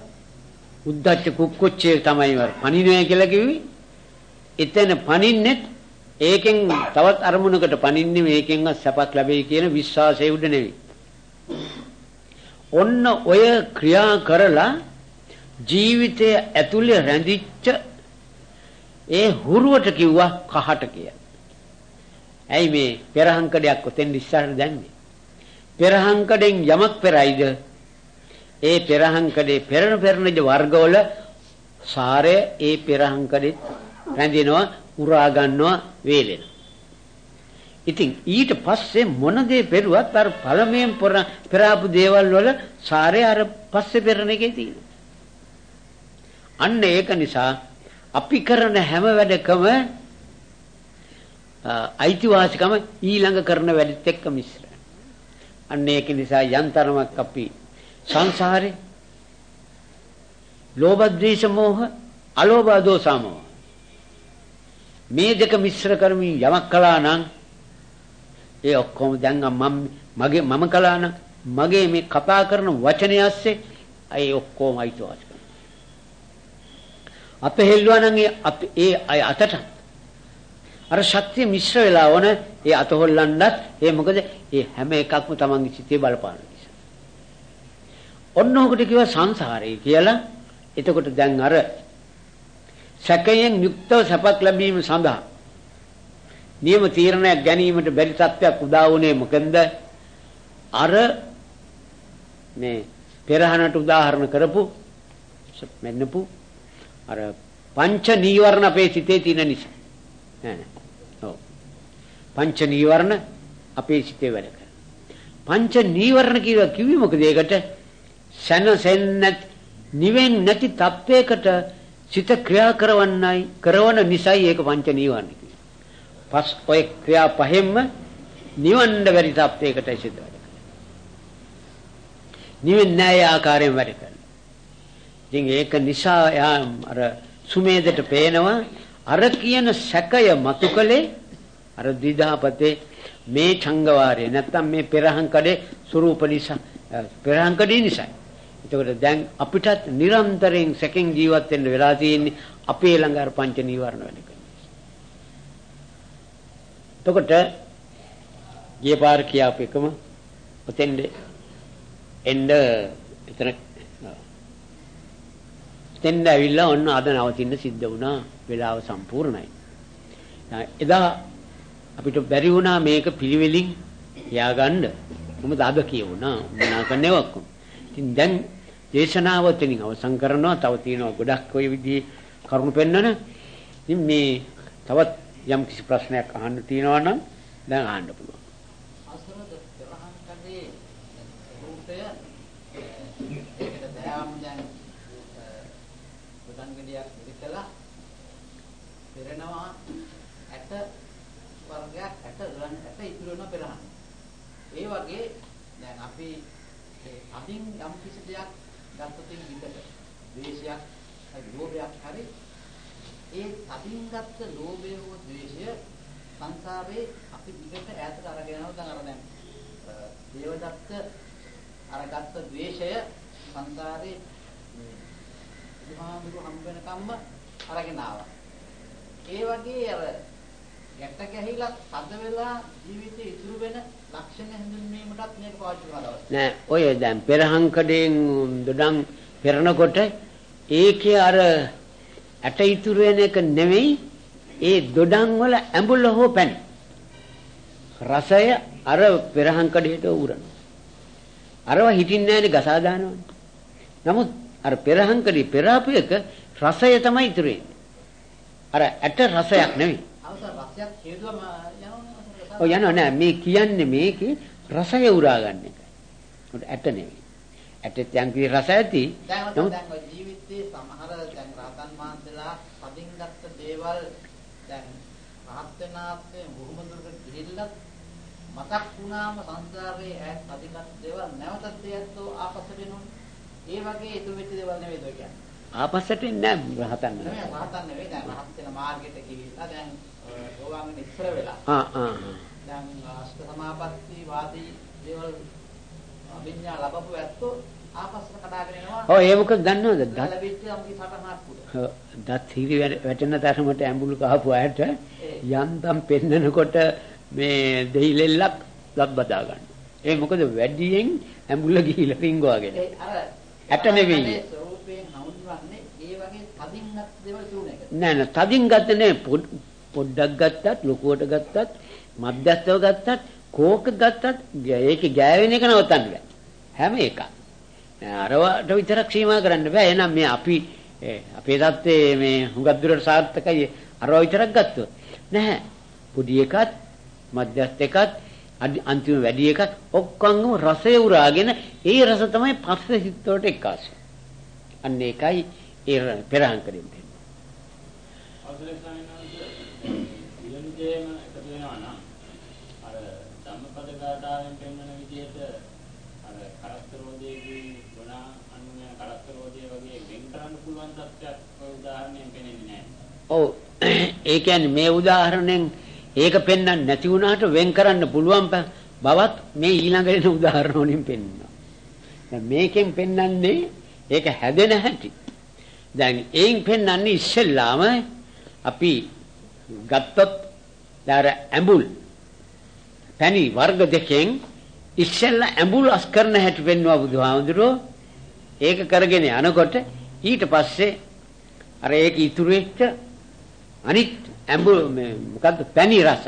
S2: උද්දච්ච කුක්කුච්චේ තමයි වර පනිනවා කියලා කිව්වේ. එතන පනින්නේ ඒකෙන් තවත් අරමුණකට පනින්නේ මේකෙන්වත් සැපක් ලැබෙයි කියන විශ්වාසය උඩ නෙවෙයි. ඔන්න ඔය ක්‍රියා කරලා ජීවිතය ඇතුලේ රැඳිච්ච ඒ හුරුවට කිව්වා කහට කියලා. ඇයි මේ පෙරහංකඩයක් ඔතෙන් ඉස්සරහට දැම්මේ? පෙරහංකඩෙන් යමක් පෙරයිද? ඒ පෙරහංකඩේ පෙරණ පෙරණජ වර්ගවල සාරය ඒ පෙරහංකඩෙත් රැඳෙනවා, උරා ගන්නවා, වේලෙනවා. ඉතින් ඊට පස්සේ මොන දේ පෙරුවත් අර පළමෙන් පෙරාපු දේවල් වල සාරය අර පස්සේ පෙරණ එකේ තියෙනවා. අන්න ඒක නිසා අපි කරන හැම වැඩකම අයිතිවාසිකම ඊළඟ කරන වැඩිත් එක්ක මිශ්‍ර. අන්න ඒක නිසා යන්තරමක් අපි සංසාරේ? ලෝභ ද්වේෂ මෝහ අලෝභ දෝස මෝහ මේ දෙක මිශ්‍ර කරමින් යමක් කළා නම් ඒ ඔක්කොම දැන් මම මගේ මම කළා නම් මගේ මේ කතා කරන වචනය ඇස්සේ අය ඔක්කොම අයිතිවාසිකම් අප හෙල්ලුවා නම් ඒ අය අතට. අර ශක්තිය මිශ්‍ර වෙලා ඕන ඒ අත හොල්ලන්නත් ඒ මොකද? ඒ හැම එකක්ම තමන්ගේ සිතේ බලපාන නිසා. ඔන්න ඔකට කිව්වා සංසාරය කියලා. එතකොට දැන් අර සැකයෙන් යුක්තව සපක් ලැබීම සඳහා නියම තීරණයක් ගැනීමට බැරි තත්ත්වයක් උදා වුණේ මොකන්ද? අර මේ පෙරහනට උදාහරණ කරපු මෙන්නපු අර පංච නීවරණ අපේ සිතේ තියෙන නිසා. නෑ ඔව්. පංච නීවරණ අපේ සිතේ වැඩ කරන. පංච නීවරණ කියලා කිව්වේ මොකද ඒකට? සනසෙන්න නිවෙන් නැති තත්වයකට සිත ක්‍රියා කරවන්නයි කරවන නිසයි ඒක පංච නීවරණ කිව්වේ. පස් ඔය ක්‍රියා පහෙන්ම නිවන්න බැරි තත්වයකටයි සිත වැඩ කරන්නේ. නිවෙන්නේ නැහැ ආකාරයෙන් වැඩ කරන්නේ. ඉතින් ඒක නිසා අර සුමේදට පේනවා අර කියන සැකය මතුකලේ අර ද්විධාපතේ මේ ඡංගවාරය නැත්තම් මේ පෙරහන් කඩේ ස්වરૂප නිසා පෙරහන් කඩේ නිසායි. එතකොට දැන් අපිටත් නිරන්තරයෙන් සැකෙන් ජීවත් වෙන්න වෙලා තියෙන්නේ අපේ ළඟ අර පංච නීවරණ වැඩ කරන එතකොට ගිය පාර කියාපු එකම ඔතෙන්ද එන්න එතන එතෙන්ද ඇවිල්ලා ඔන්න අද නවතින්න සිද්ධ වුණා වෙලාව සම්පූර්ණයි. එදා අපිට බැරි වුණා මේක පිළිවෙලින් යාගන්න. මොකද අද කියවුණා මොනා කරන්නේ ඔක්කොම. ඉතින් දැන් දේශනාව තනින් අවසන් කරනවා. තව තියෙනවා ගොඩක් ওই විදිහේ කරුණු පෙන්වන. ඉතින් මේ තවත් යම් කිසි ප්‍රශ්නයක් අහන්න තියෙනවා නම් දැන් අහන්න පුළුවන්.
S3: අසරද පෙරහන් කඩේ රූපය ඒකට දයාම් දැන් බුදංගඩියක් ඉදිකලා පෙරනවා ඇට වර්ගයක් ඇට ගලන් ඇට ඉතුරු වෙන පෙරහන්. ඒ වගේ දැන් අපි අදින් යම් කිසි දෙයක් ගත්තොතින් විඳට ද්වේෂයක් හරි ලෝභයක් හරි ඒ තදින් ගත්ත ලෝභය හෝ ද්වේෂය සංසාරේ අපි දිගට ඈතට අරගෙන යනවා දැන් අර දැන් දේවදත්ත අරගත්ත ද්වේෂය සංසාරේ බුදුහාමුදුරු හම්බ වෙනකම්ම අරගෙන ආවා. ඒ වගේ අර ගැට ගැහිලා තද වෙලා ජීවිතේ ඉතුරු වෙන ලක්ෂණ හඳුන්වීමටත් මේක පාවිච්චි කරන දවස්.
S2: නෑ ඔය දැන් පෙරහන් කඩෙන් දොඩම් පෙරනකොට ඒකේ අර ඇට ඉතුරු වෙන එක නෙවෙයි ඒ දොඩම් වල ඇඹුල හෝ පැණි. රසය අර පෙරහන් කඩේට උරන. අරව හිටින්නේ නැහැනේ ගසා දානවනේ. නමුත් අර පෙරහන් කඩේ පෙරාපු එක රසය තමයි ඉතුරු වෙන්නේ. අර ඇට රසයක් නෙවෙයි. ඔය යනවා නෑ මේ කියන්නේ මේකේ රසය උරා ගන්න එක. ඇට නෙවෙයි. ඇටෙත් යම් කිසි රස ඇති.
S3: දැන් ඔය ජීවිතේ සමහර දැන් රහතන් වහන්සේලා කදින් ගත්ත දේවල් දැන් රහත් වෙනාත්මේ බොහොම දුරට ගිහිල්ලා මතක් වුණාම සංසාරේ ඈත් ගත්ත දේවල් නැවතත් ඒත්තෝ ආපස්සට එනෝනේ. ඒ වගේ ඉතුරු වෙච්ච දේවල් නෙවෙයිද ඔය කියන්නේ.
S2: ආපස්සට එන්නේ නෑ රහතන්.
S3: නෙවෙයි රහතන් නෙවෙයි දැන් රහත් වෙන මාර්ගයට ගිහිල්ලා දැන් ඕවාගෙන ඉස්සර වෙලා
S2: ආ ආ.
S3: දැන් අෂ්ට සමාපatti වාදී දේවල් අභිඥා ලැබපු ඇත්තෝ ආපස්සට කඩාගෙන එනවා.
S2: ඔව් ඒ මොකද දන්නවද? දත්
S3: ලැබෙච්ච අම්කි සටහනක්.
S2: ඔව්, දත් හිරි වැට- වැටෙන තරමට ඇඹුල් කහපු අයට යන්තම් පෙන්නකොට මේ දෙහිලෙල්ලක් දත් බදා ගන්න. ඒ මොකද වැඩියෙන් ඇඹුල ගිහිලා රිංගවාගෙන. ඇට නෙවෙයි.
S3: ස්වරූපයෙන් හඳුන්වන්නේ ඒ වගේ තදින්වත් දේවල් තුන එක.
S2: නෑ නෑ තදින් ගත්ත නේ පොඩ්- පොඩ්ඩක් ගත්තත් ලොකුවට ගත්තත් මධ්‍යස්ථව ගත්තත් කෝක ගත්තත් ඒකේ ගෑවෙන එක නවත්තන්න බෑ. හැම එකක්. අරවට විතරක් සීමා කරන්න බෑ. එහෙනම් මේ අපි ඒ, අපේ தත්ත්වයේ මේ හුඟක් දුරට සාර්ථකයි අරව විතරක් ගත්තොත්. නැහැ. පොඩි එකත් මධ්‍යස්ථ එකත් අදි- අන්තිම වැඩි එකත් ඔක්කොංගම රසය උරාගෙන ඒ රස තමයි පස්සේ හිත වලට එක්කාසු. අන්න ඒකයි ඒ ර- පෙරහන් කරින් දෙන්නේ.
S4: අවසරයි ස්වාමීන් වහන්සේ. විලුදේම එකතු වෙනවා නම් අර ධම්මපද ගාථාවෙන් පෙන්වන විදිහට අර කරස්තරෝදේගේ ගුණ අනුය කරස්තරෝදේ වගේ වෙන් කරන්න පුළුවන් තත්ත්වයක් ඔය උදාහරණයෙන් පෙනෙන්නේ නැහැ.
S2: ඔව් ඒ කියන්නේ මේ උදාහරණයෙන් ඒක පෙන්වන්න නැති වුණාට වෙන් කරන්න පුළුවන් ප- බවත් මේ ඊළඟ එන උදාහරණ වලින් පෙන්වනවා. දැන් මේකෙන් පෙන්වන්නේ ඒක හැදෙන හැටි. දැන් එයින් පෙන්වන්නේ ඉස්සෙල්ලාම අපි ගත්තොත් දාර ඇඹුල් පැණි වර්ග දෙකෙන් ඉස්සෙල්ලා ඇඹුල් අස් කරන හැටි පෙන්වුවා බුදුහාමුදුරුවෝ. ඒක කරගෙන යනකොට ඊට පස්සේ අර ඒක ඉතුරු වෙච්ච අනිත් ඇඹුල් මේ මොකද්ද පැණි රස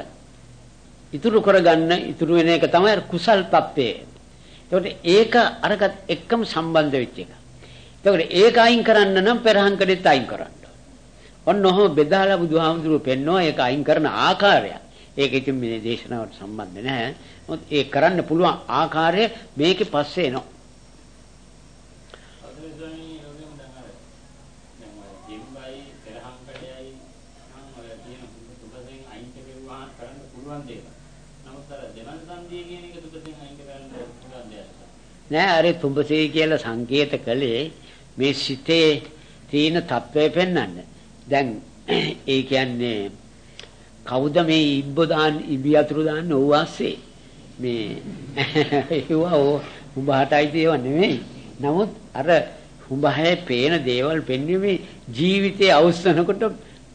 S2: ඉතුරු කරගන්න ඉතුරු වෙන එක තමයි අර කුසල් තත්ත්වය. ඒකට ඒක අරකට එක්කම සම්බන්ධ වෙච්ච එක. ඒකට ඒක අයින් කරන්න නම් පෙරහන් කඩෙත් අයින් කරන්න. ඔන්න ඔහොම බෙදාලා බුදුහාමුදුරුවෝ පෙන්වනවා ඒක අයින් කරන ආකාරය. ඒක ඉතින් මේ දේශනාවට සම්බන්ධ නැහැ. මොකද ඒ කරන්න පුළුවන් ආකාරය මේකේ පස්සේ එනවා.
S4: අවසරයි ස්වාමීන් වහන්සේ දැන් අර දැන් ඔය ජිම්බයි පෙරහන් කඩයයි නම් ඔය කියන සුබසෙන් අයින් කෙරුවා කරන්න පුළුවන් දේවල්. නමුත් අර දෙමළ සංදිය කියන එක සුබසෙන් අයින් කරන්න පුළුවන් දෙයක්.
S2: නෑ අර තුඹසේ කියලා සංකේත කළේ මේ සිතේ තියෙන తත්වය පෙන්වන්න. දැන් ඒ කියන්නේ කවුද මේ ඉබ්බ දාන්න ඉබි අතුරු දාන්න ඕව ASCII මේ ඒවා ඕ උඹහටයි ඒවා නෙමෙයි. නමුත් අර උඹහේ පේන දේවල් පෙන්වීමේ ජීවිතයේ අවසනකොට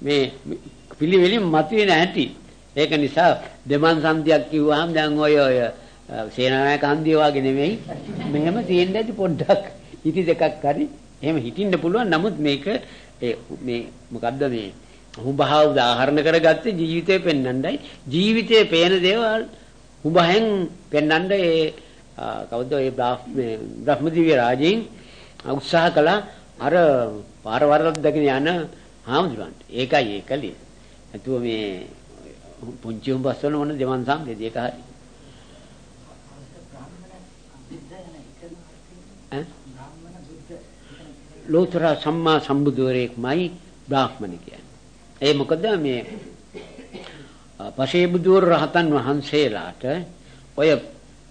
S2: මේ පිළිවෙලින් මතුවේ නැහැටි ඒක නිසා දෙමන් සන්ධියක් කිව්වහම දැන් ඔය ඔය සේනානායක හන්දිය වගේ නෙමෙයි. මෙහෙම තියෙන්න ඇති පොඩ්ඩක්. ඉති දෙකක් හරි. එහෙම හිටින්න පුළුවන්. නමුත් මේක මේ මොකද්ද මේ? හුඹහා උදාහරණ කරගත්තේ ජීවිතේ පෙන්වන්නයි. ජීවිතේ පේන දේවල් හුඹහෙන් පෙන්වන්න ඒ කවුද ඒ බ්‍රහ්මදිව්‍ය රාජයෙන් උත්සාහ කළා. අර පාර වරද්දගෙන යන හාමුදුරන්ට. ඒකයි ඒකලිය නැතුව මේ පුංචි හුඹස් වල මොන දෙමන් සම්බේද ඒක හරි. ලෝතර සම්මා සම්බුදුවරයෙක්මයි බ්‍රාහ්මණ කියන්නේ. ඒ මොකද මේ පසේ බුදුර රහතන් වහන්සේලාට ඔය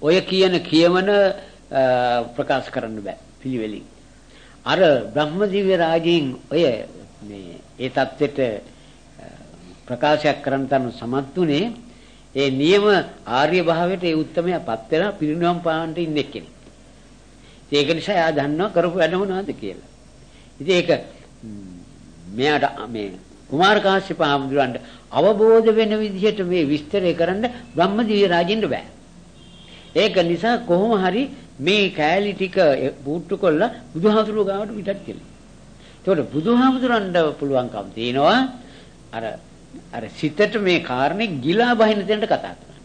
S2: ඔය කියන කියමන ප්‍රකාශ කරන්න බෑ පිළිවෙලින්. අර බ්‍රහ්මදිව්‍ය රාජීන් ඔය මේ ඒ தත්වෙට ප්‍රකාශයක් කරන්න තන සමත්ුනේ ඒ නියම ආර්ය භාවයට ඒ උත්තරමයපත් වෙලා පිරිනවම් පාන්නට ඉන්න එක්කෙනෙක්. ඒක නිසා එයා දන්නවා කරපු වැඩ මොනවද කියලා. ඉතින් ඒක මෙයාට මේ කුමාර කාශ්‍යප හාමුදුරන්ට අවබෝධ වෙන විදිහට මේ විස්තරය කරන්න බ්‍රහ්මදිව්‍ය රාජින්ට බෑ. ඒක නිසා කොහොම හරි මේ කෑලි ටික පුට්ටු කරලා බුදුහාමුදුරුව ගාවට පිටත් කෙලින්. ඒකට බුදුහාමුදුරන්ට පුළුවන්කම් තියෙනවා අර අර සිතට මේ කාරණේ ගිලා බහින දෙන්න කතා කරන්න.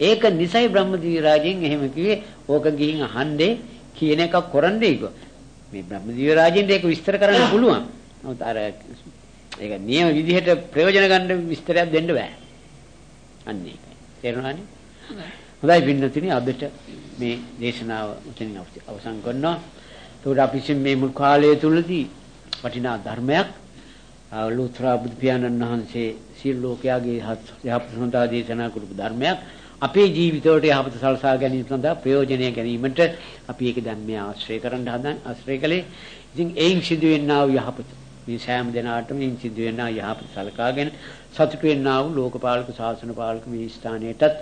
S2: ඒක නිසයි බ්‍රහ්මදිව්‍ය රාජයෙන් එහෙම කිව්වේ ඕක ගිහින් අහන්නේ කියන එකක් කරන්නේ ඒක. මේ බ්‍රහ්මදිව්‍ය රාජින්ට ඒක විස්තර කරන්න පුළුවන්. නමුත් අර ඒක නියම විදිහට ප්‍රයෝජන ගන්න විස්තරයක් දෙන්න බෑ. අන්න ඒකයි. තේරුණානේ? හොඳයි පින්නතුනි අදට මේ දේශනාව උතනින් අවසන් කරනවා. ඒකට අපි මේ මුල් කාලය තුලදී වටිනා ධර්මයක් ලෝතර බුදු පියාණන් වහන්සේ සියලු ලෝකයාගේ යහපත සඳහා දේශනා කරපු ධර්මයක් අපේ ජීවිතවලට යහපත සලසා ගැනීම සඳහා ප්‍රයෝජනය ගැනීමට අපි ඒක දැන් මේ ආශ්‍රය කරන්න හදන ආශ්‍රය කළේ. ඉතින් එයින් සිදුවෙනා වූ යහපත මේ සෑම දිනාටම එයින් සිදුවෙනා යහපත සලකාගෙන සතුට වෙනා වූ ලෝකපාලක ශාසන පාලක මේ ස්ථානයටත්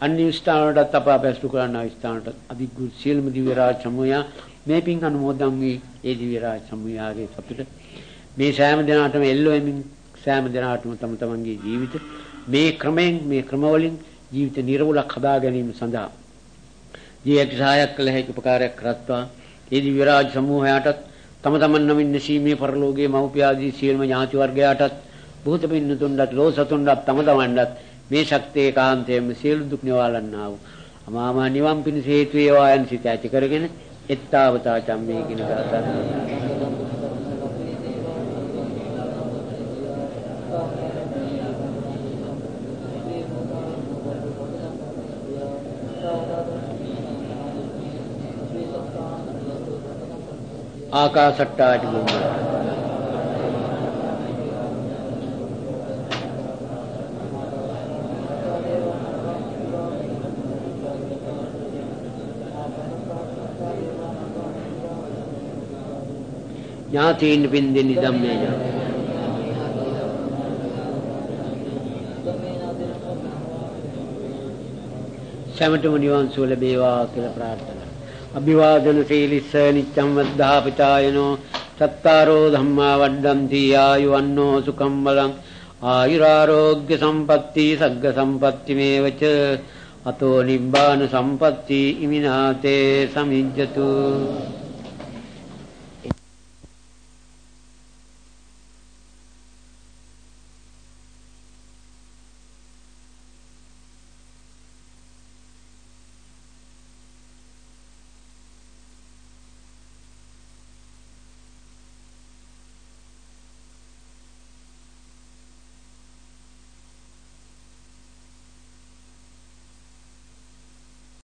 S2: අන්‍ය ස්ථානවලටත් අප අපැසුරු කරනා ස්ථානට අධිගුරු සියලුම දිව්‍ය රාජ සමූහය මේ පින් අනුමෝදන් වී ඒ දිව්‍ය රාජ සමූහයාගේ සතුට මේ සෑම දිනාටම එල්ලෙමින් සෑම දිනාටම තම තමන්ගේ ජීවිත මේ ක්‍රමයෙන් මේ ක්‍රමවලින් ජීවිත නිර්වුලක් හදා ගැනීම සඳහා. ජීවිත සහායක් කළ හැකි උපකාරයක් කරත්වා ඒ දිව්‍ය රාජ සමූහයාටත් තම තමන් නමින් නැසීමේ පරලෝකයේ මව්පියාදී සියලුම ඥාති වර්ගයාටත් භූත පින්නතුන්ටත් ලෝසතුන්ටත් තම තමන්ටත් මේ ශක්තිය කාන්තයෙන් සියලු දුක් නිවාලන්නා වූ අමාමා නිවන් පිණිස හේතු වේවා යන සිත ඇති කරගෙන එත්තාවතා චම්මේ කින කරතන් ආකාසට්ටාටි බුම්බා ඥාතීන් පින්දෙනි ධම්මේ ඥාති සමතම නිවන් සුව ලැබේවා කියලා ප්‍රාර්ථනා. අභිවාදන සීලිස්ස නිච්ඡම් වද්ධා පිතායනෝ චත්තාරෝ ධම්මා වඩ්ඩಂತಿ ආයුවන්නෝ සුඛම් බලං ආයුරාෝග්‍ය සම්පatti සග්ග සම්පatti මේවච අතෝ නිබ්බාන සම්පatti ඉමිනාතේ සමිජ්ජතු